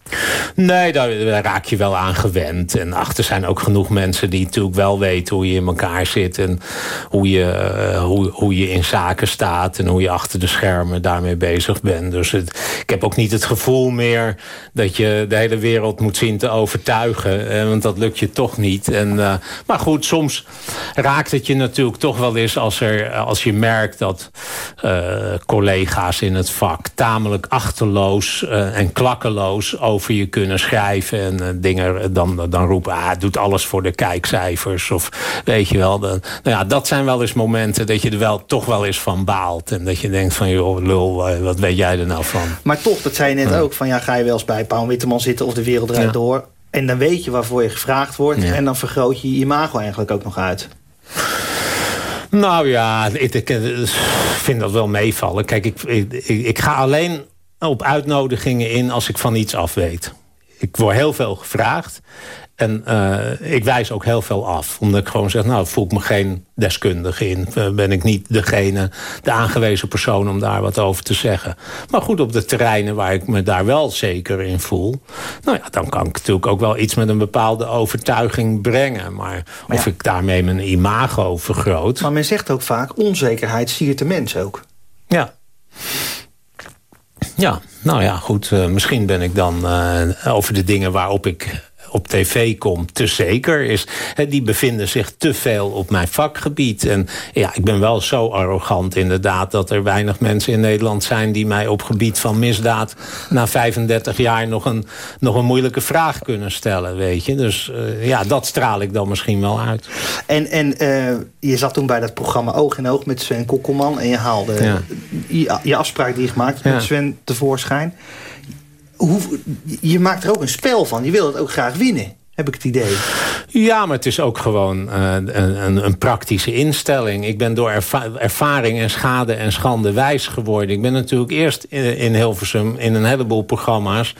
Nee, daar, raak je wel aan gewend. En achter zijn ook genoeg mensen die natuurlijk wel weten hoe je in elkaar zit. En hoe je, uh, hoe, hoe je in zaken staat. En hoe je achter de schermen daarmee bezig bent. Dus ik heb ook niet het gevoel meer dat je de hele wereld moet zien te overtuigen. Eh, want dat lukt je toch niet. En, uh, maar goed, soms raakt het je natuurlijk toch wel eens als, er, als je merkt dat collega's in het vak tamelijk achterloos en klak over je kunnen schrijven. En uh, dingen dan, dan roepen, ah, doet alles voor de kijkcijfers. Of weet je wel. Dan, nou ja, dat zijn wel eens momenten dat je er wel toch wel eens van baalt. En dat je denkt van, joh, lul, eh, wat weet jij er nou van? Maar toch, dat zei je net ook, van ja, ga je wel eens bij Paul Witteman zitten of de wereld draait door. En dan weet je waarvoor je gevraagd wordt. En dan vergroot je je imago eigenlijk ook nog uit. Nou ja, ik, ik, vind dat wel meevallen. Kijk, ik, ik, ik, ga alleen op uitnodigingen in als ik van iets af weet. Ik word heel veel gevraagd. En uh, ik wijs ook heel veel af. Omdat ik gewoon zeg, nou, voel ik me geen deskundige in. Uh, ben ik niet degene, de aangewezen persoon om daar wat over te zeggen. Maar goed, op de terreinen waar ik me daar wel zeker in voel... nou ja, dan kan ik natuurlijk ook wel iets met een bepaalde overtuiging brengen. Maar, maar of ik daarmee mijn imago vergroot... Maar men zegt ook vaak, onzekerheid siert de mens ook. Ja. Ja, nou ja, goed. Uh, misschien ben ik dan uh, over de dingen waarop ik op tv komt te zeker is. die bevinden zich te veel op mijn vakgebied. En ja, ik ben wel zo arrogant inderdaad... dat er weinig mensen in Nederland zijn... die mij op gebied van misdaad na 35 jaar... nog een, nog een moeilijke vraag kunnen stellen, weet je. Dus uh, ja, dat straal ik dan misschien wel uit. En, en uh, je zat toen bij dat programma Oog in Oog met Sven Kokkelman... en je haalde ja. je, je, afspraak die je gemaakt hebt ja. met Sven tevoorschijn hoe, je maakt er ook een spel van. Je wil het ook graag winnen heb ik het idee. Ja, maar het is ook gewoon uh, een, een, praktische instelling. Ik ben door erva ervaring en schade en schande wijs geworden. Ik ben natuurlijk eerst in, Hilversum in een heleboel programma's...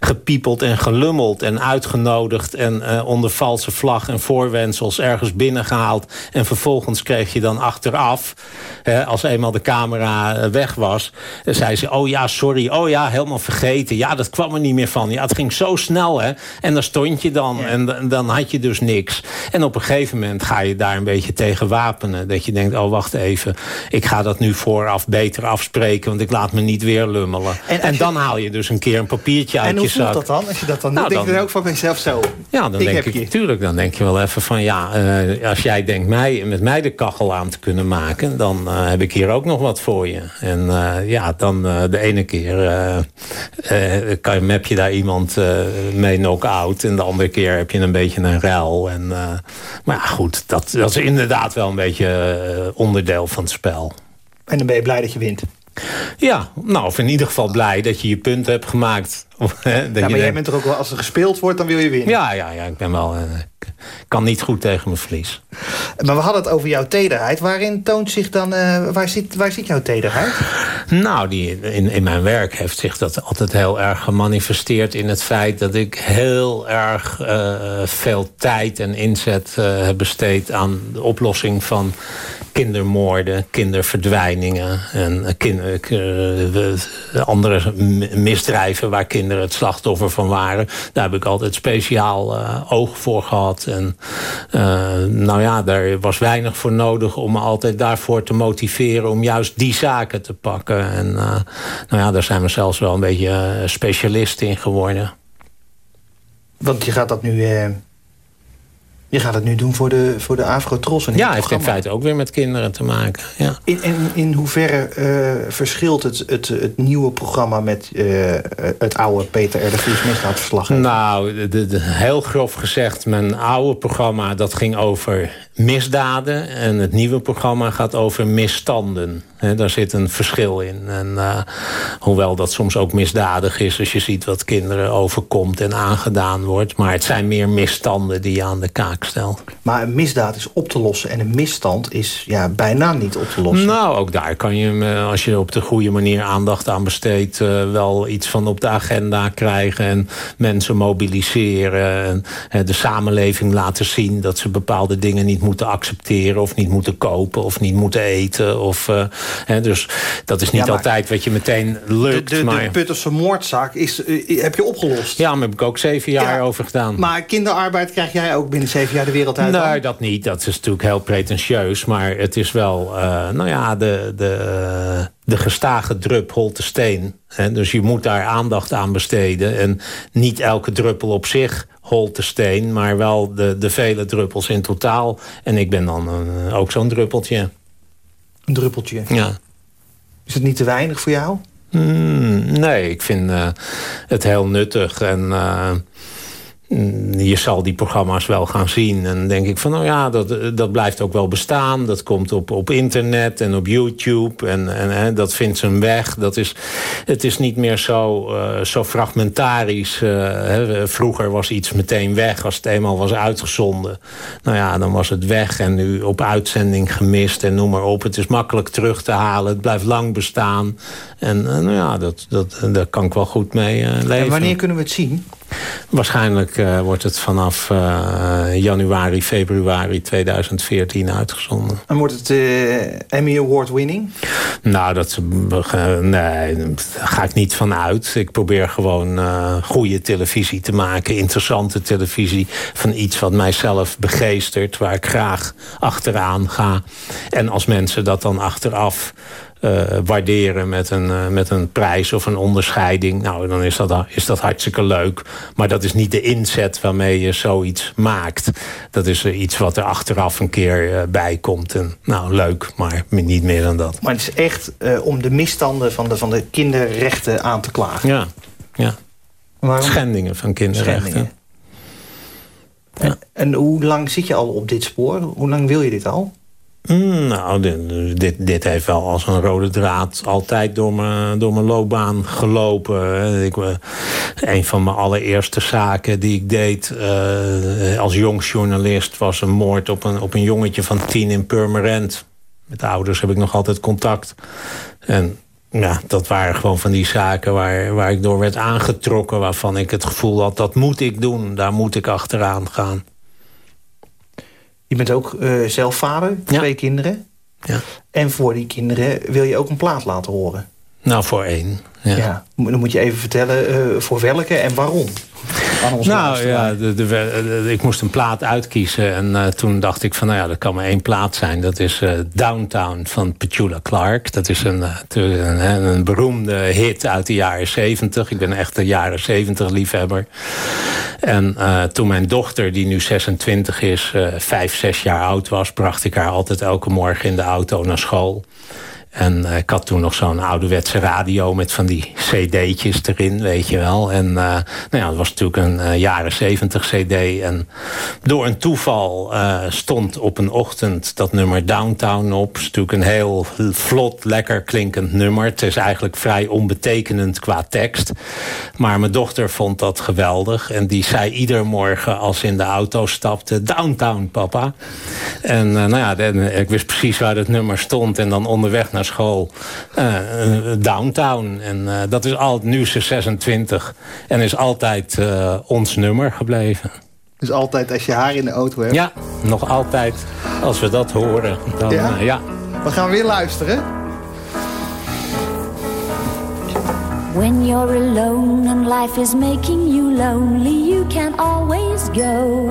gepiepeld en gelummeld en uitgenodigd... en uh, onder valse vlag en voorwensels ergens binnengehaald. En vervolgens kreeg je dan achteraf, hè, als eenmaal de camera eh, weg was... zei ze, oh ja, sorry, oh ja, helemaal vergeten. Ja, dat kwam er niet meer van. Ja, het ging zo snel, hè. En dan stond je dan en dan had je dus niks. En op een gegeven moment ga je daar een beetje tegen wapenen. Dat je denkt, oh wacht even, ik ga dat nu vooraf beter afspreken... want ik laat me niet weer lummelen. En, dan haal je dus een keer een papiertje uit je zak. En hoe voelt dat dan? Als je dat dan nou, denk je dan ook van jezelf zo? Ja, dan denk ik, natuurlijk, dan denk je wel even van... ja, uh, als jij denkt mij, met mij de kachel aan te kunnen maken... dan uh, heb ik hier ook nog wat voor je. En uh, ja, dan de ene keer kan, heb je daar iemand mee knock-out... en de andere keer heb je een beetje een ruil. En, uh, maar ja, goed, dat, dat is inderdaad wel een beetje uh, onderdeel van het spel. En dan ben je blij dat je wint? Ja, nou, of in ieder geval blij dat je je punt hebt gemaakt. Of, hè, dat ja, maar jij bent toch ook wel, als er gespeeld wordt, dan wil je winnen? Ja, ja, ja ik ben wel... Kan niet goed tegen mijn verlies. Maar we hadden het over jouw tederheid. Waarin toont zich dan... Uh, waar, zit, waar zit jouw tederheid? Nou, die, in, in mijn werk heeft zich dat altijd heel erg gemanifesteerd... in het feit dat ik heel erg uh, veel tijd en inzet heb besteed... aan de oplossing van kindermoorden, kinderverdwijningen... en kinder, andere misdrijven waar kinderen het slachtoffer van waren. Daar heb ik altijd speciaal oog voor gehad. En uh, nou ja, daar was weinig voor nodig om me altijd daarvoor te motiveren... om juist die zaken te pakken. En uh, nou ja, daar zijn we zelfs wel een beetje uh, specialist in geworden. Want je gaat dat nu je gaat het nu doen voor de, voor de Afro-Tros. Ja, heeft in feite ook weer met kinderen te maken. Ja. In, in, in hoeverre uh, verschilt het, het, het nieuwe programma met uh, het oude Peter R. de Vries misdaadverslag? Nou, de, de, heel grof gezegd, mijn oude programma dat ging over misdaden. En het nieuwe programma gaat over misstanden. daar zit een verschil in. En uh, hoewel dat soms ook misdadig is... als je ziet wat kinderen overkomt en aangedaan wordt. Maar het zijn meer misstanden die je aan de kaak stelt. Maar een misdaad is op te lossen en een misstand is ja, bijna niet op te lossen. Nou, ook daar kan je, eh, als je op de goede manier aandacht aan besteedt... Uh, wel iets van op de agenda krijgen en mensen mobiliseren. En de samenleving laten zien dat ze bepaalde dingen niet moeten accepteren... of niet moeten kopen of niet moeten eten. Of, uh, hè, dus dat is niet altijd wat je meteen lukt. De, de, maar... de Putterse moordzaak is, uh, heb je opgelost. Ja, daar heb ik ook zeven jaar ja, over gedaan. Maar kinderarbeid krijg jij ook binnen zeven jaar de wereld uit? Nee, dat niet. Dat is natuurlijk heel pretentieus. Maar het is wel, uh, nou ja, de... de de gestage drup holt de steen. Dus je moet daar aandacht aan besteden. En niet elke druppel op zich holt de steen... maar wel de, de vele druppels in totaal. En ik ben dan uh, ook zo'n druppeltje. Een druppeltje? Ja. Is het niet te weinig voor jou? Mm, nee, ik vind uh, het heel nuttig. En... Uh, je zal die programma's wel gaan zien. En denk ik van, nou ja, dat, dat blijft ook wel bestaan. Dat komt op, op internet en op YouTube. En, en, dat vindt zijn weg. Dat is, het is niet meer zo, uh, zo fragmentarisch. Uh, hè. Vroeger was iets meteen weg als het eenmaal was uitgezonden. Nou ja, dan was het weg en nu op uitzending gemist en noem maar op. Het is makkelijk terug te halen. Het blijft lang bestaan. En uh, nou ja, dat, dat, daar kan ik wel goed mee leven. En wanneer kunnen we het zien? Waarschijnlijk uh, wordt het vanaf uh, januari, februari 2014 uitgezonden. En wordt het uh, Emmy Award winning? Nou, dat, nee, daar ga ik niet van uit. Ik probeer gewoon goede televisie te maken. Interessante televisie. Van iets wat mijzelf begeestert. Waar ik graag achteraan ga. En als mensen dat dan achteraf uh, waarderen met een, uh, met een prijs of een onderscheiding. Nou, dan is dat, is dat hartstikke leuk. Maar dat is niet de inzet waarmee je zoiets maakt. Dat is uh, iets wat er achteraf een keer bij komt. En, nou, leuk, maar niet meer dan dat. Maar het is echt om de misstanden van de, van de kinderrechten aan te klagen? Ja, ja. Waarom? Schendingen van kinderrechten. Schendingen. Ja. En, en hoe lang zit je al op dit spoor? Hoe lang wil je dit al? Mm, nou, dit, dit heeft wel als een rode draad altijd door mijn, door mijn loopbaan gelopen. Ik, een van mijn allereerste zaken die ik deed uh, als journalist was een moord op een, op een jongetje van tien in Purmerend. Met de ouders heb ik nog altijd contact. En ja, dat waren gewoon van die zaken waar, waar ik door werd aangetrokken... waarvan ik het gevoel had, dat moet ik doen. Daar moet ik achteraan gaan. Je bent ook uh, zelf vader, twee kinderen. Ja. En voor die kinderen wil je ook een plaat laten horen. Nou, voor één. Ja. ja. Dan moet je even vertellen uh, voor welke en waarom. nou ja, de, de, ik moest een plaat uitkiezen. En uh, toen dacht ik van, nou ja, dat kan maar één plaat zijn. Dat is uh, Downtown van Petula Clark. Dat is een, een, een, beroemde hit uit de jaren zeventig. Ik ben echt een jaren zeventig liefhebber. En toen mijn dochter, die nu 26 is, vijf, zes jaar oud was... bracht ik haar altijd elke morgen in de auto naar school. En uh, ik had toen nog zo'n ouderwetse radio met van die cd'tjes erin, weet je wel. En uh, nou ja, het was natuurlijk een uh, jaren zeventig cd. En door een toeval stond op een ochtend dat nummer Downtown op. Het is natuurlijk een heel vlot, lekker klinkend nummer. Het is eigenlijk vrij onbetekenend qua tekst. Maar mijn dochter vond dat geweldig. En die zei ieder morgen als ze in de auto stapte... Downtown, papa. En nou ja, ik wist precies waar het nummer stond. En dan onderweg naar school uh, downtown. En uh, dat is al, nu ze 26 en is altijd uh, ons nummer gebleven. Dus altijd als je haar in de auto hebt? Ja, nog altijd. Als we dat horen, dan ja. ja. We gaan weer luisteren. When you're alone and life is making you lonely, you can always go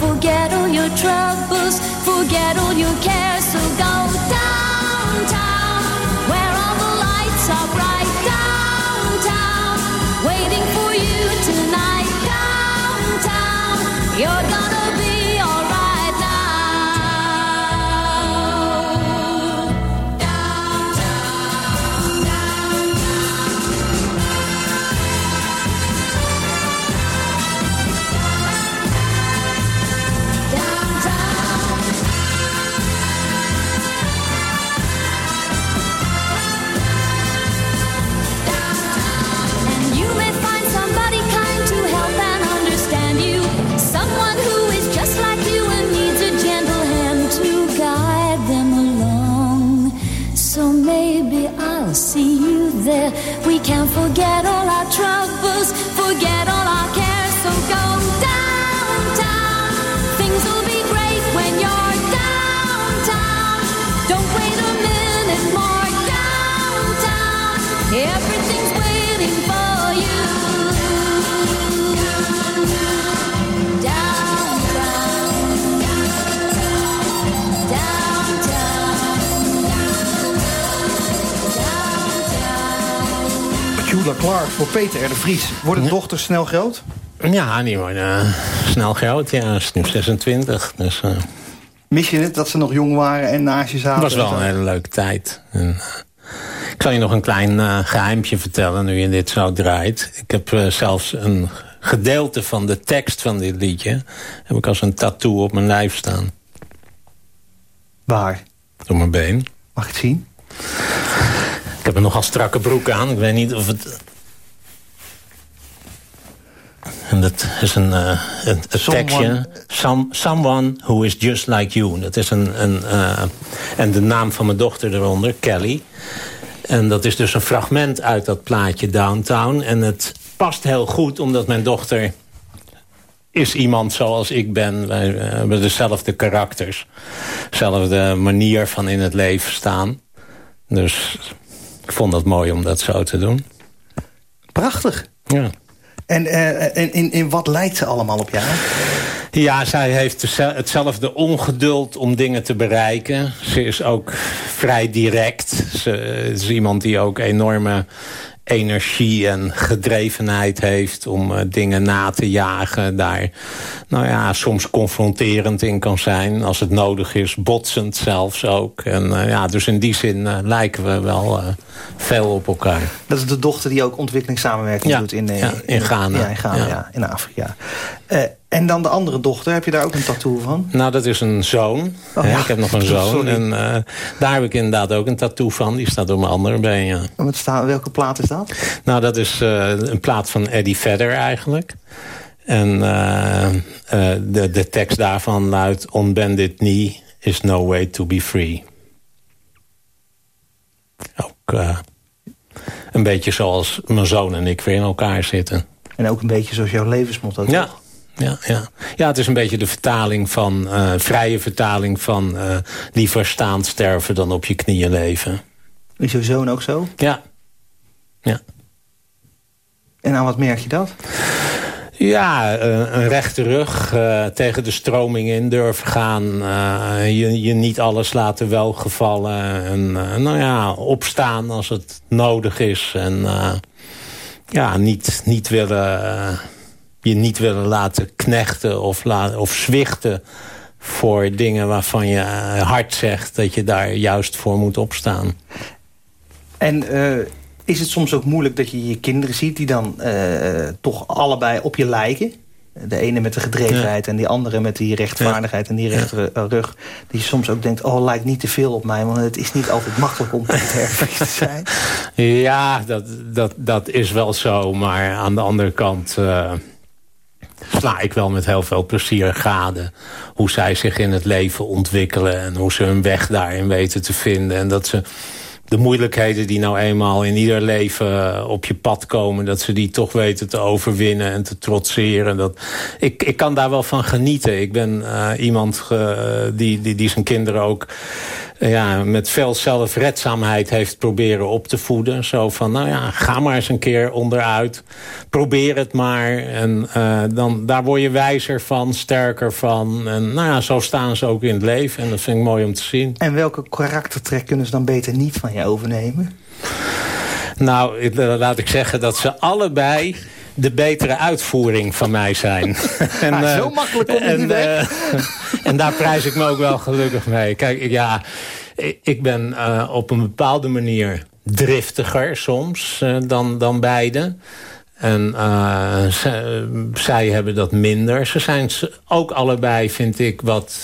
forget all your troubles, forget all your cares. So go downtown, where all the lights are bright. Downtown, waiting for you tonight. Downtown, you're Clark voor Peter R. de Vries. Worden dochters snel groot? Ja, die worden eh, snel groot. Ja, is nu 26. Dus eh, Mis je het dat ze nog jong waren en naast je het zaten? was wel een hele leuke tijd. En, eh, ik zal je nog een klein geheimtje vertellen nu je dit zo draait. Ik heb zelfs een gedeelte van de tekst van dit liedje... heb ik als een tattoo op mijn lijf staan. Waar? Op mijn been. Mag ik het zien? Ik heb een nogal strakke broek aan. Ik weet niet of het... En dat is een, eh, een, Someone- tekstje. Some, someone who is just like you. Dat is een... een eh, en de naam van mijn dochter eronder, Kelly. En dat is dus een fragment uit dat plaatje Downtown. En het past heel goed, omdat mijn dochter is iemand zoals ik ben. Wij eh, hebben dezelfde karakters. Dezelfde manier van in het leven staan. Dus ik vond het mooi om dat zo te doen. Prachtig. Ja. En, eh, en in, in wat lijkt ze allemaal op jou? Ja, zij heeft hetzelfde ongeduld om dingen te bereiken. Ze is ook vrij direct. Ze is iemand die ook enorme energie en gedrevenheid heeft om eh, dingen na te jagen. Daar nou ja, soms confronterend in kan zijn. Als het nodig is, botsend zelfs ook. En eh, ja, dus in die zin eh, lijken we wel veel op elkaar. Dat is de dochter die ook ontwikkelingssamenwerking Ja, doet in, ja, in Ghana. Ja, in Ghana, ja. Ja. in Afrika. En dan de andere dochter, heb je daar ook een tattoo van? Nou, dat is een zoon. Oh, ja. Ik heb nog een zoon. Sorry. En eh, daar heb ik inderdaad ook een tattoo van. Die staat op mijn andere been, ja. Wat staat, welke plaat is dat? Nou, dat is eh, een plaat van Eddie Vedder eigenlijk. En eh, de, de tekst daarvan luidt... On bended knee is no way to be free. Ook een beetje zoals mijn zoon en ik weer in elkaar zitten. En ook een beetje zoals jouw levensmotto. Ja, toch? Ja, ja. ja, het is een beetje de vertaling van, eh, vrije vertaling van eh, liever staan sterven dan op je knieën leven. Is jouw zoon ook zo? Ja, ja. En aan wat merk je dat? Ja, eh, een rechte rug, tegen de stroming in durven gaan. je, je niet alles laten welgevallen. En nou ja, opstaan als het nodig is. En ja, niet, niet willen, je niet willen laten knechten of, la of zwichten... voor dingen waarvan je eh, hart zegt dat je daar juist voor moet opstaan. En eh, is het soms ook moeilijk dat je je kinderen ziet... die dan eh, toch allebei op je lijken? De ene met de gedrevenheid en die andere met die rechtvaardigheid... en die rechtere eh, rug. Die je soms ook denkt, oh, lijkt niet te veel op mij... want het is niet altijd makkelijk om perfect te zijn. Ja, dat, dat, dat is wel zo. Maar aan de andere kant... sla ik wel met heel veel plezier gade. Hoe zij zich in het leven ontwikkelen en hoe ze hun weg daarin weten te vinden. En dat ze de moeilijkheden die nou eenmaal in ieder leven eh, op je pad komen... dat ze die toch weten te overwinnen en te trotseren. Dat, ik, ik kan daar wel van genieten. Ik ben uh, iemand uh, die, die, die zijn kinderen ook ja, met veel zelfredzaamheid heeft proberen op te voeden. Zo van, nou ja, ga maar eens een keer onderuit. Probeer het maar. En uh, dan, daar word je wijzer van, sterker van. En nou ja, zo staan ze ook in het leven. En dat vind ik mooi om te zien. En welke karaktertrek kunnen ze dan beter niet van je overnemen? Nou, laat ik zeggen dat ze allebei de betere uitvoering van mij zijn. en, ah, zo makkelijk om en, uh, en daar prijs ik me ook wel gelukkig mee. Kijk, ja, ik ben uh, op een bepaalde manier driftiger soms dan, dan beide. En zij hebben dat minder. Ze zijn ook allebei, vind ik, wat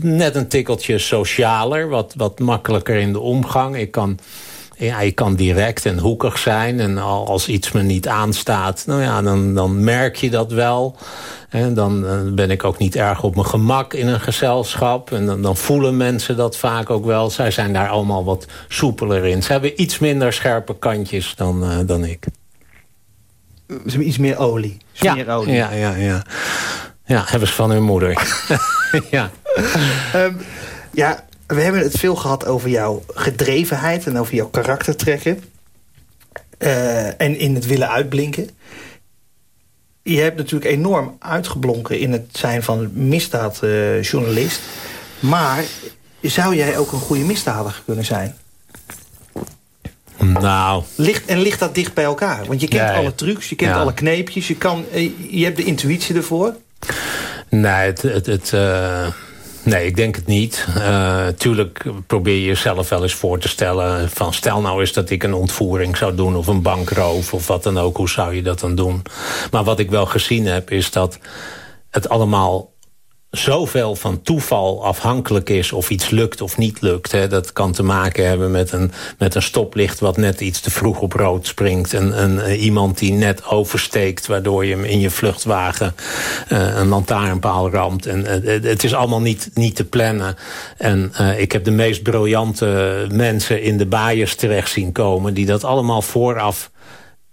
net een tikkeltje socialer. Wat, wat makkelijker in de omgang. Ik kan ja, je kan direct en hoekig zijn. En als iets me niet aanstaat, nou ja, dan, dan merk je dat wel. En dan ben ik ook niet erg op mijn gemak in een gezelschap. En dan, dan, voelen mensen dat vaak ook wel. Zij zijn daar allemaal wat soepeler in. Ze hebben iets minder scherpe kantjes dan, uh, dan ik. Ze hebben iets meer olie. Ja, olie. ja, ja, ja. Ja, hebben ze van hun moeder. ja. Um, ja, we hebben het veel gehad over jouw gedrevenheid en over jouw karaktertrekken. Uh, en in het willen uitblinken. Je hebt natuurlijk enorm uitgeblonken in het zijn van misdaadjournalist. Uh, maar zou jij ook een goede misdadiger kunnen zijn? Nou... Ligt, en ligt dat dicht bij elkaar? Want je kent alle trucs, je kent ja. alle kneepjes. Je, kan, eh, je hebt de intuïtie ervoor. Nee, het... het, het uh Nee, ik denk het niet. Uh, tuurlijk probeer je jezelf wel eens voor te stellen... van stel nou eens dat ik een ontvoering zou doen... of een bankroof of wat dan ook, hoe zou je dat dan doen? Maar wat ik wel gezien heb, is dat het allemaal zoveel van toeval afhankelijk is of iets lukt of niet lukt. Hè. Dat kan te maken hebben met een, met een stoplicht wat net iets te vroeg op rood springt. En, een, uh, iemand die net oversteekt waardoor je hem in je vluchtwagen uh, een lantaarnpaal ramt. En uh, het is allemaal niet, niet te plannen. En ik heb de meest briljante mensen in de baaiers terecht zien komen... die dat allemaal vooraf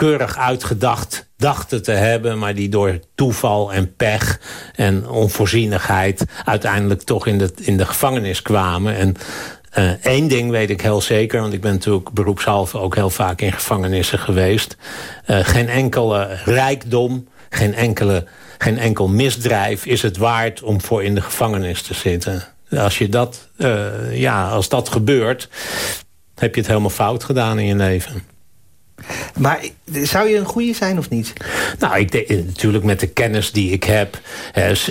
keurig uitgedacht dachten te hebben... maar die door toeval en pech en onvoorzienigheid... uiteindelijk toch in de, in de gevangenis kwamen. En uh, één ding weet ik heel zeker, want ik ben natuurlijk beroepshalve... ook heel vaak in gevangenissen geweest. Uh, geen enkele rijkdom, geen, enkele, geen enkel misdrijf is het waard... om voor in de gevangenis te zitten. Als, je dat, uh, ja, als dat gebeurt, heb je het helemaal fout gedaan in je leven. Maar zou je een goede zijn of niet? Nou, ik denk, natuurlijk met de kennis die ik heb.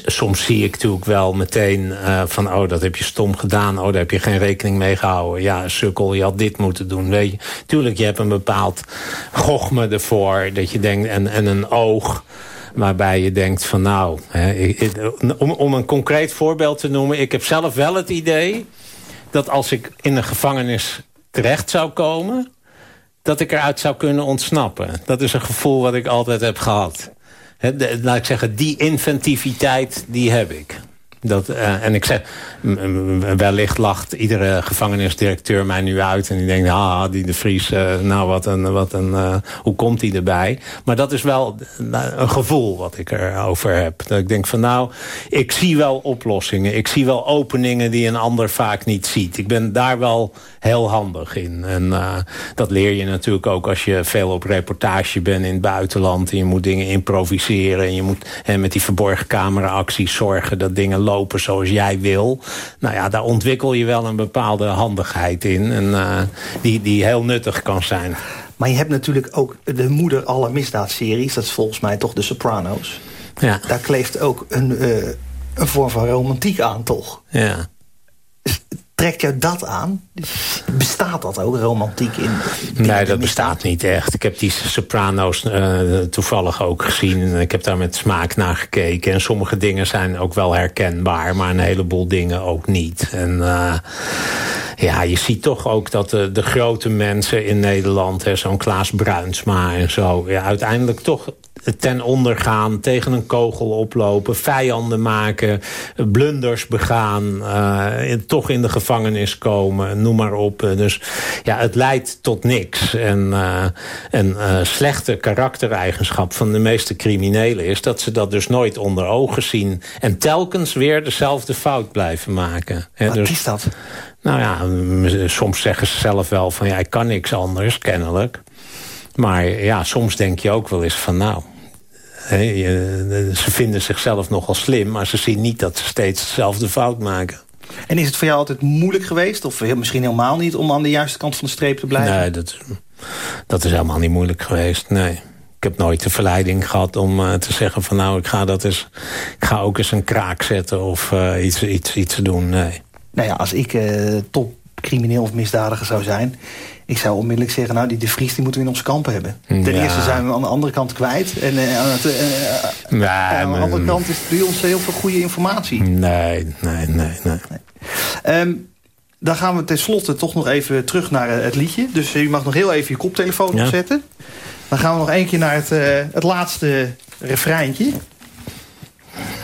soms zie ik natuurlijk wel meteen uh, van... oh, dat heb je stom gedaan. Oh, daar heb je geen rekening mee gehouden. Ja, sukkel, je had dit moeten doen. Weet je, tuurlijk, je hebt een bepaald gochme ervoor. Dat je denkt, en, en een oog waarbij je denkt van nou... Hè, om, om een concreet voorbeeld te noemen... ik heb zelf wel het idee dat als ik in een gevangenis terecht zou komen dat ik eruit zou kunnen ontsnappen. Dat is een gevoel wat ik altijd heb gehad. laat ik zeggen, die inventiviteit, die heb ik. Dat, uh, en ik zeg, wellicht lacht iedere gevangenisdirecteur mij nu uit. En die denkt, ah, die de Vries, uh, nou wat een, wat een, uh, hoe komt die erbij? Maar dat is wel een gevoel wat ik erover heb. Dat ik denk van nou, ik zie wel oplossingen. Ik zie wel openingen die een ander vaak niet ziet. Ik ben daar wel heel handig in. En dat leer je natuurlijk ook als je veel op reportage bent in het buitenland. En je moet dingen improviseren. En je moet en met die verborgen cameraacties zorgen dat dingen lopen zoals jij wil. Nou ja, daar ontwikkel je wel een bepaalde handigheid in. En uh, die, die heel nuttig kan zijn. Maar je hebt natuurlijk ook de moeder aller misdaadseries. Dat is volgens mij toch de Sopranos. Ja. Daar kleeft ook een, uh, een vorm van romantiek aan, toch? Ja. Trekt jou dat aan? Bestaat dat ook, romantiek in? Nee, dat bestaat niet echt. Ik heb die Soprano's uh, toevallig ook gezien. En ik heb daar met smaak naar gekeken. En sommige dingen zijn ook wel herkenbaar. Maar een heleboel dingen ook niet. En uh, ja, je ziet toch ook dat de, de grote mensen in Nederland... zo'n Klaas Bruinsma en zo... Ja, uiteindelijk toch ten onder gaan, tegen een kogel oplopen, vijanden maken, blunders begaan, uh, toch in de gevangenis komen, noem maar op. Dus ja, het leidt tot niks. En uh, een uh, slechte karaktereigenschap van de meeste criminelen is dat ze dat dus nooit onder ogen zien en telkens weer dezelfde fout blijven maken. Wat dus, is dat? Nou ja, soms zeggen ze zelf wel van ja, ik kan niks anders, kennelijk. Maar ja, soms denk je ook wel eens van nou... ze vinden zichzelf nogal slim, maar ze zien niet dat ze steeds dezelfde fout maken. En is het voor jou altijd moeilijk geweest, of misschien helemaal niet... om aan de juiste kant van de streep te blijven? Nee, dat, dat is helemaal niet moeilijk geweest, nee. Ik heb nooit de verleiding gehad om uh, te zeggen van... nou, ik ga, dat eens, ik ga ook eens een kraak zetten of uh, iets, iets, iets doen, nee. Nou ja, als ik uh, top crimineel of misdadiger zou zijn... ik zou onmiddellijk zeggen, nou, die De Vries die moeten we in ons kamp hebben. Ten eerste zijn we aan de andere kant kwijt. En uh, aan, het, uh, ja, aan de andere kant is bij ons heel veel goede informatie. Nee, nee, nee, nee. nee. Um, dan gaan we tenslotte toch nog even terug naar het liedje. Dus u mag nog heel even je koptelefoon ja. opzetten. Dan gaan we nog één keer naar het, het laatste refreintje.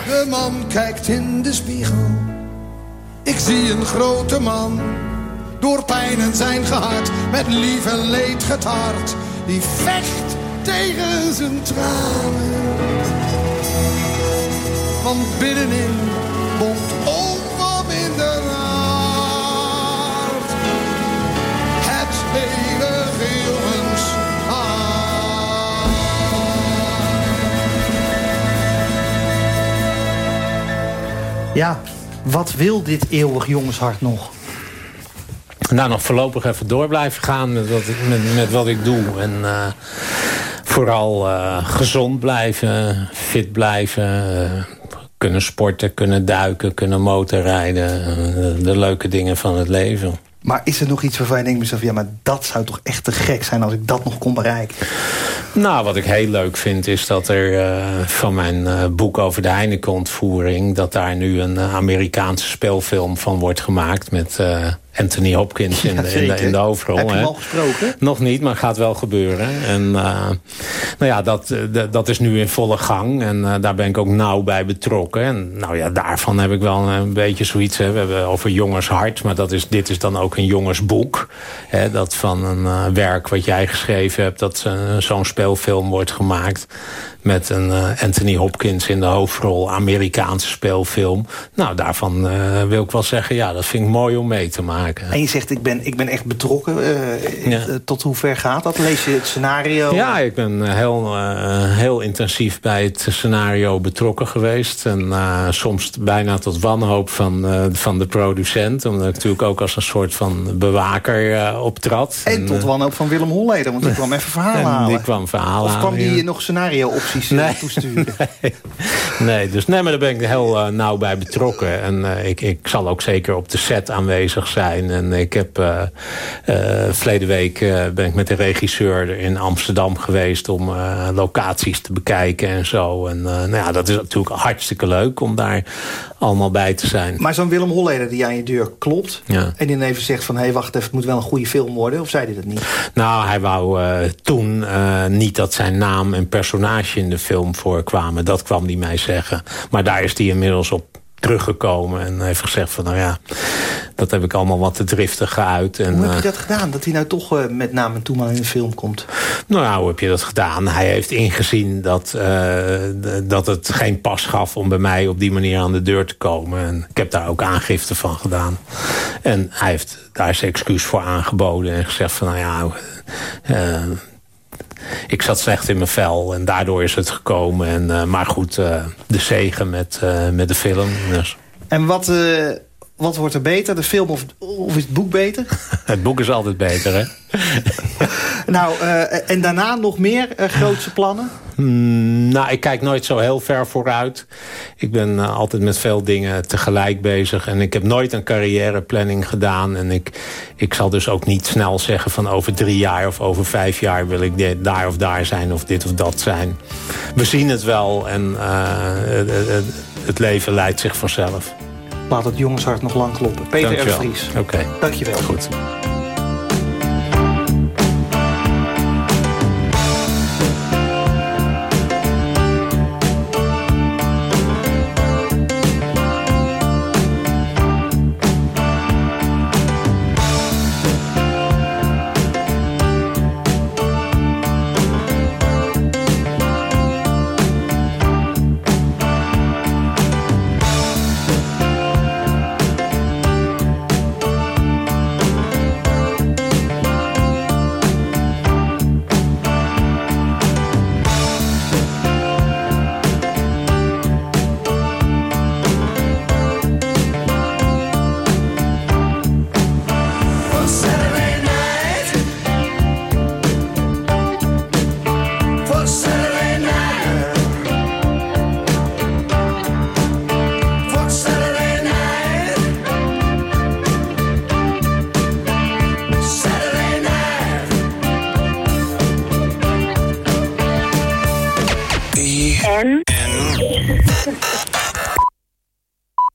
De man kijkt in de spiegel ik zie een grote man, door pijnen zijn gehard, met lief en leed getart, die vecht tegen zijn tranen. Want binnenin woont onverminderd het eeuwige jongens Ja, wat wil dit eeuwig jongenshart nog? Nou, nog voorlopig even door blijven gaan met wat, met, met wat ik doe. En uh, vooral uh, gezond blijven, fit blijven. Uh, kunnen sporten, kunnen duiken, kunnen motorrijden. de leuke dingen van het leven. Maar is er nog iets waarvan je denkt mezelf... ja, maar dat zou toch echt te gek zijn als ik dat nog kon bereiken? Nou, wat ik heel leuk vind is dat er uh, van mijn uh, boek over de Heineken-ontvoering... dat daar nu een uh, Amerikaanse speelfilm van wordt gemaakt... met Anthony Hopkins in, de, in, de, in de hoofdrol. Heb je al gesproken? Nog niet, maar gaat wel gebeuren. En uh, nou ja, dat, dat is nu in volle gang. En uh, daar ben ik ook nauw bij betrokken. En nou ja, daarvan heb ik wel een beetje zoiets. Hè. We hebben over jongershart, maar dat is, dit is dan ook een jongensboek. Hè, dat van een uh, werk wat jij geschreven hebt, dat zo'n speelfilm wordt gemaakt met een uh, Anthony Hopkins in de hoofdrol, Amerikaanse speelfilm. Nou, daarvan uh, wil ik wel zeggen, ja, dat vind ik mooi om mee te maken. En je zegt, ik ben, ik ben echt betrokken. Ja. Tot hoe ver gaat dat? Lees je het scenario? Ja, ik ben heel, heel intensief bij het scenario betrokken geweest. En soms bijna tot wanhoop van, van de producent. Omdat ik natuurlijk ook als een soort van bewaker optrad. En, en tot wanhoop van Willem Holleder, want die kwam even verhalen halen. Die kwam verhalen Of kwam die nog scenario opties nee. toesturen? Nee. nee, dus nee, maar daar ben ik heel uh, nauw bij betrokken. En uh, ik, ik zal ook zeker op de set aanwezig zijn. En ik heb uh, verleden week ben ik met de regisseur in Amsterdam geweest... om locaties te bekijken en zo. En nou ja, dat is natuurlijk hartstikke leuk om daar allemaal bij te zijn. Maar zo'n Willem Holleder die aan je deur klopt... Ja. en die dan even zegt van... hé, hey, wacht even, het moet wel een goede film worden. Of zei hij dat niet? Nou, hij wou toen niet dat zijn naam en personage in de film voorkwamen. Dat kwam hij mij zeggen. Maar daar is hij inmiddels op teruggekomen en heeft gezegd van nou ja, dat heb ik allemaal wat te driftig geuit. En, hoe heb je dat gedaan? Dat hij nou toch uh, met naam en toemaan in de film komt? Nou ja, hoe heb je dat gedaan? Hij heeft ingezien dat, uh, dat het geen pas gaf om bij mij op die manier aan de deur te komen. En ik heb daar ook aangifte van gedaan. En hij heeft daar zijn excuus voor aangeboden en gezegd van nou ja... Uh, ik zat slecht in mijn vel en daardoor is het gekomen. En, uh, maar goed, uh, de zegen met, uh, met de film. Dus. En wat, wat wordt er beter? De film of, of is het boek beter? het boek is altijd beter, hè? nou, en daarna nog meer grootse plannen? Mm, nou, ik kijk nooit zo heel ver vooruit. Ik ben uh, altijd met veel dingen tegelijk bezig. En ik heb nooit een carrièreplanning gedaan. En ik, ik zal dus ook niet snel zeggen van over drie jaar of over vijf jaar... wil ik dit, daar of daar zijn of dit of dat zijn. We zien het wel en het, het leven leidt zich vanzelf. Laat het jongenshart nog lang kloppen. Peter R. Vries. Oké. Okay. Dankjewel. Goed.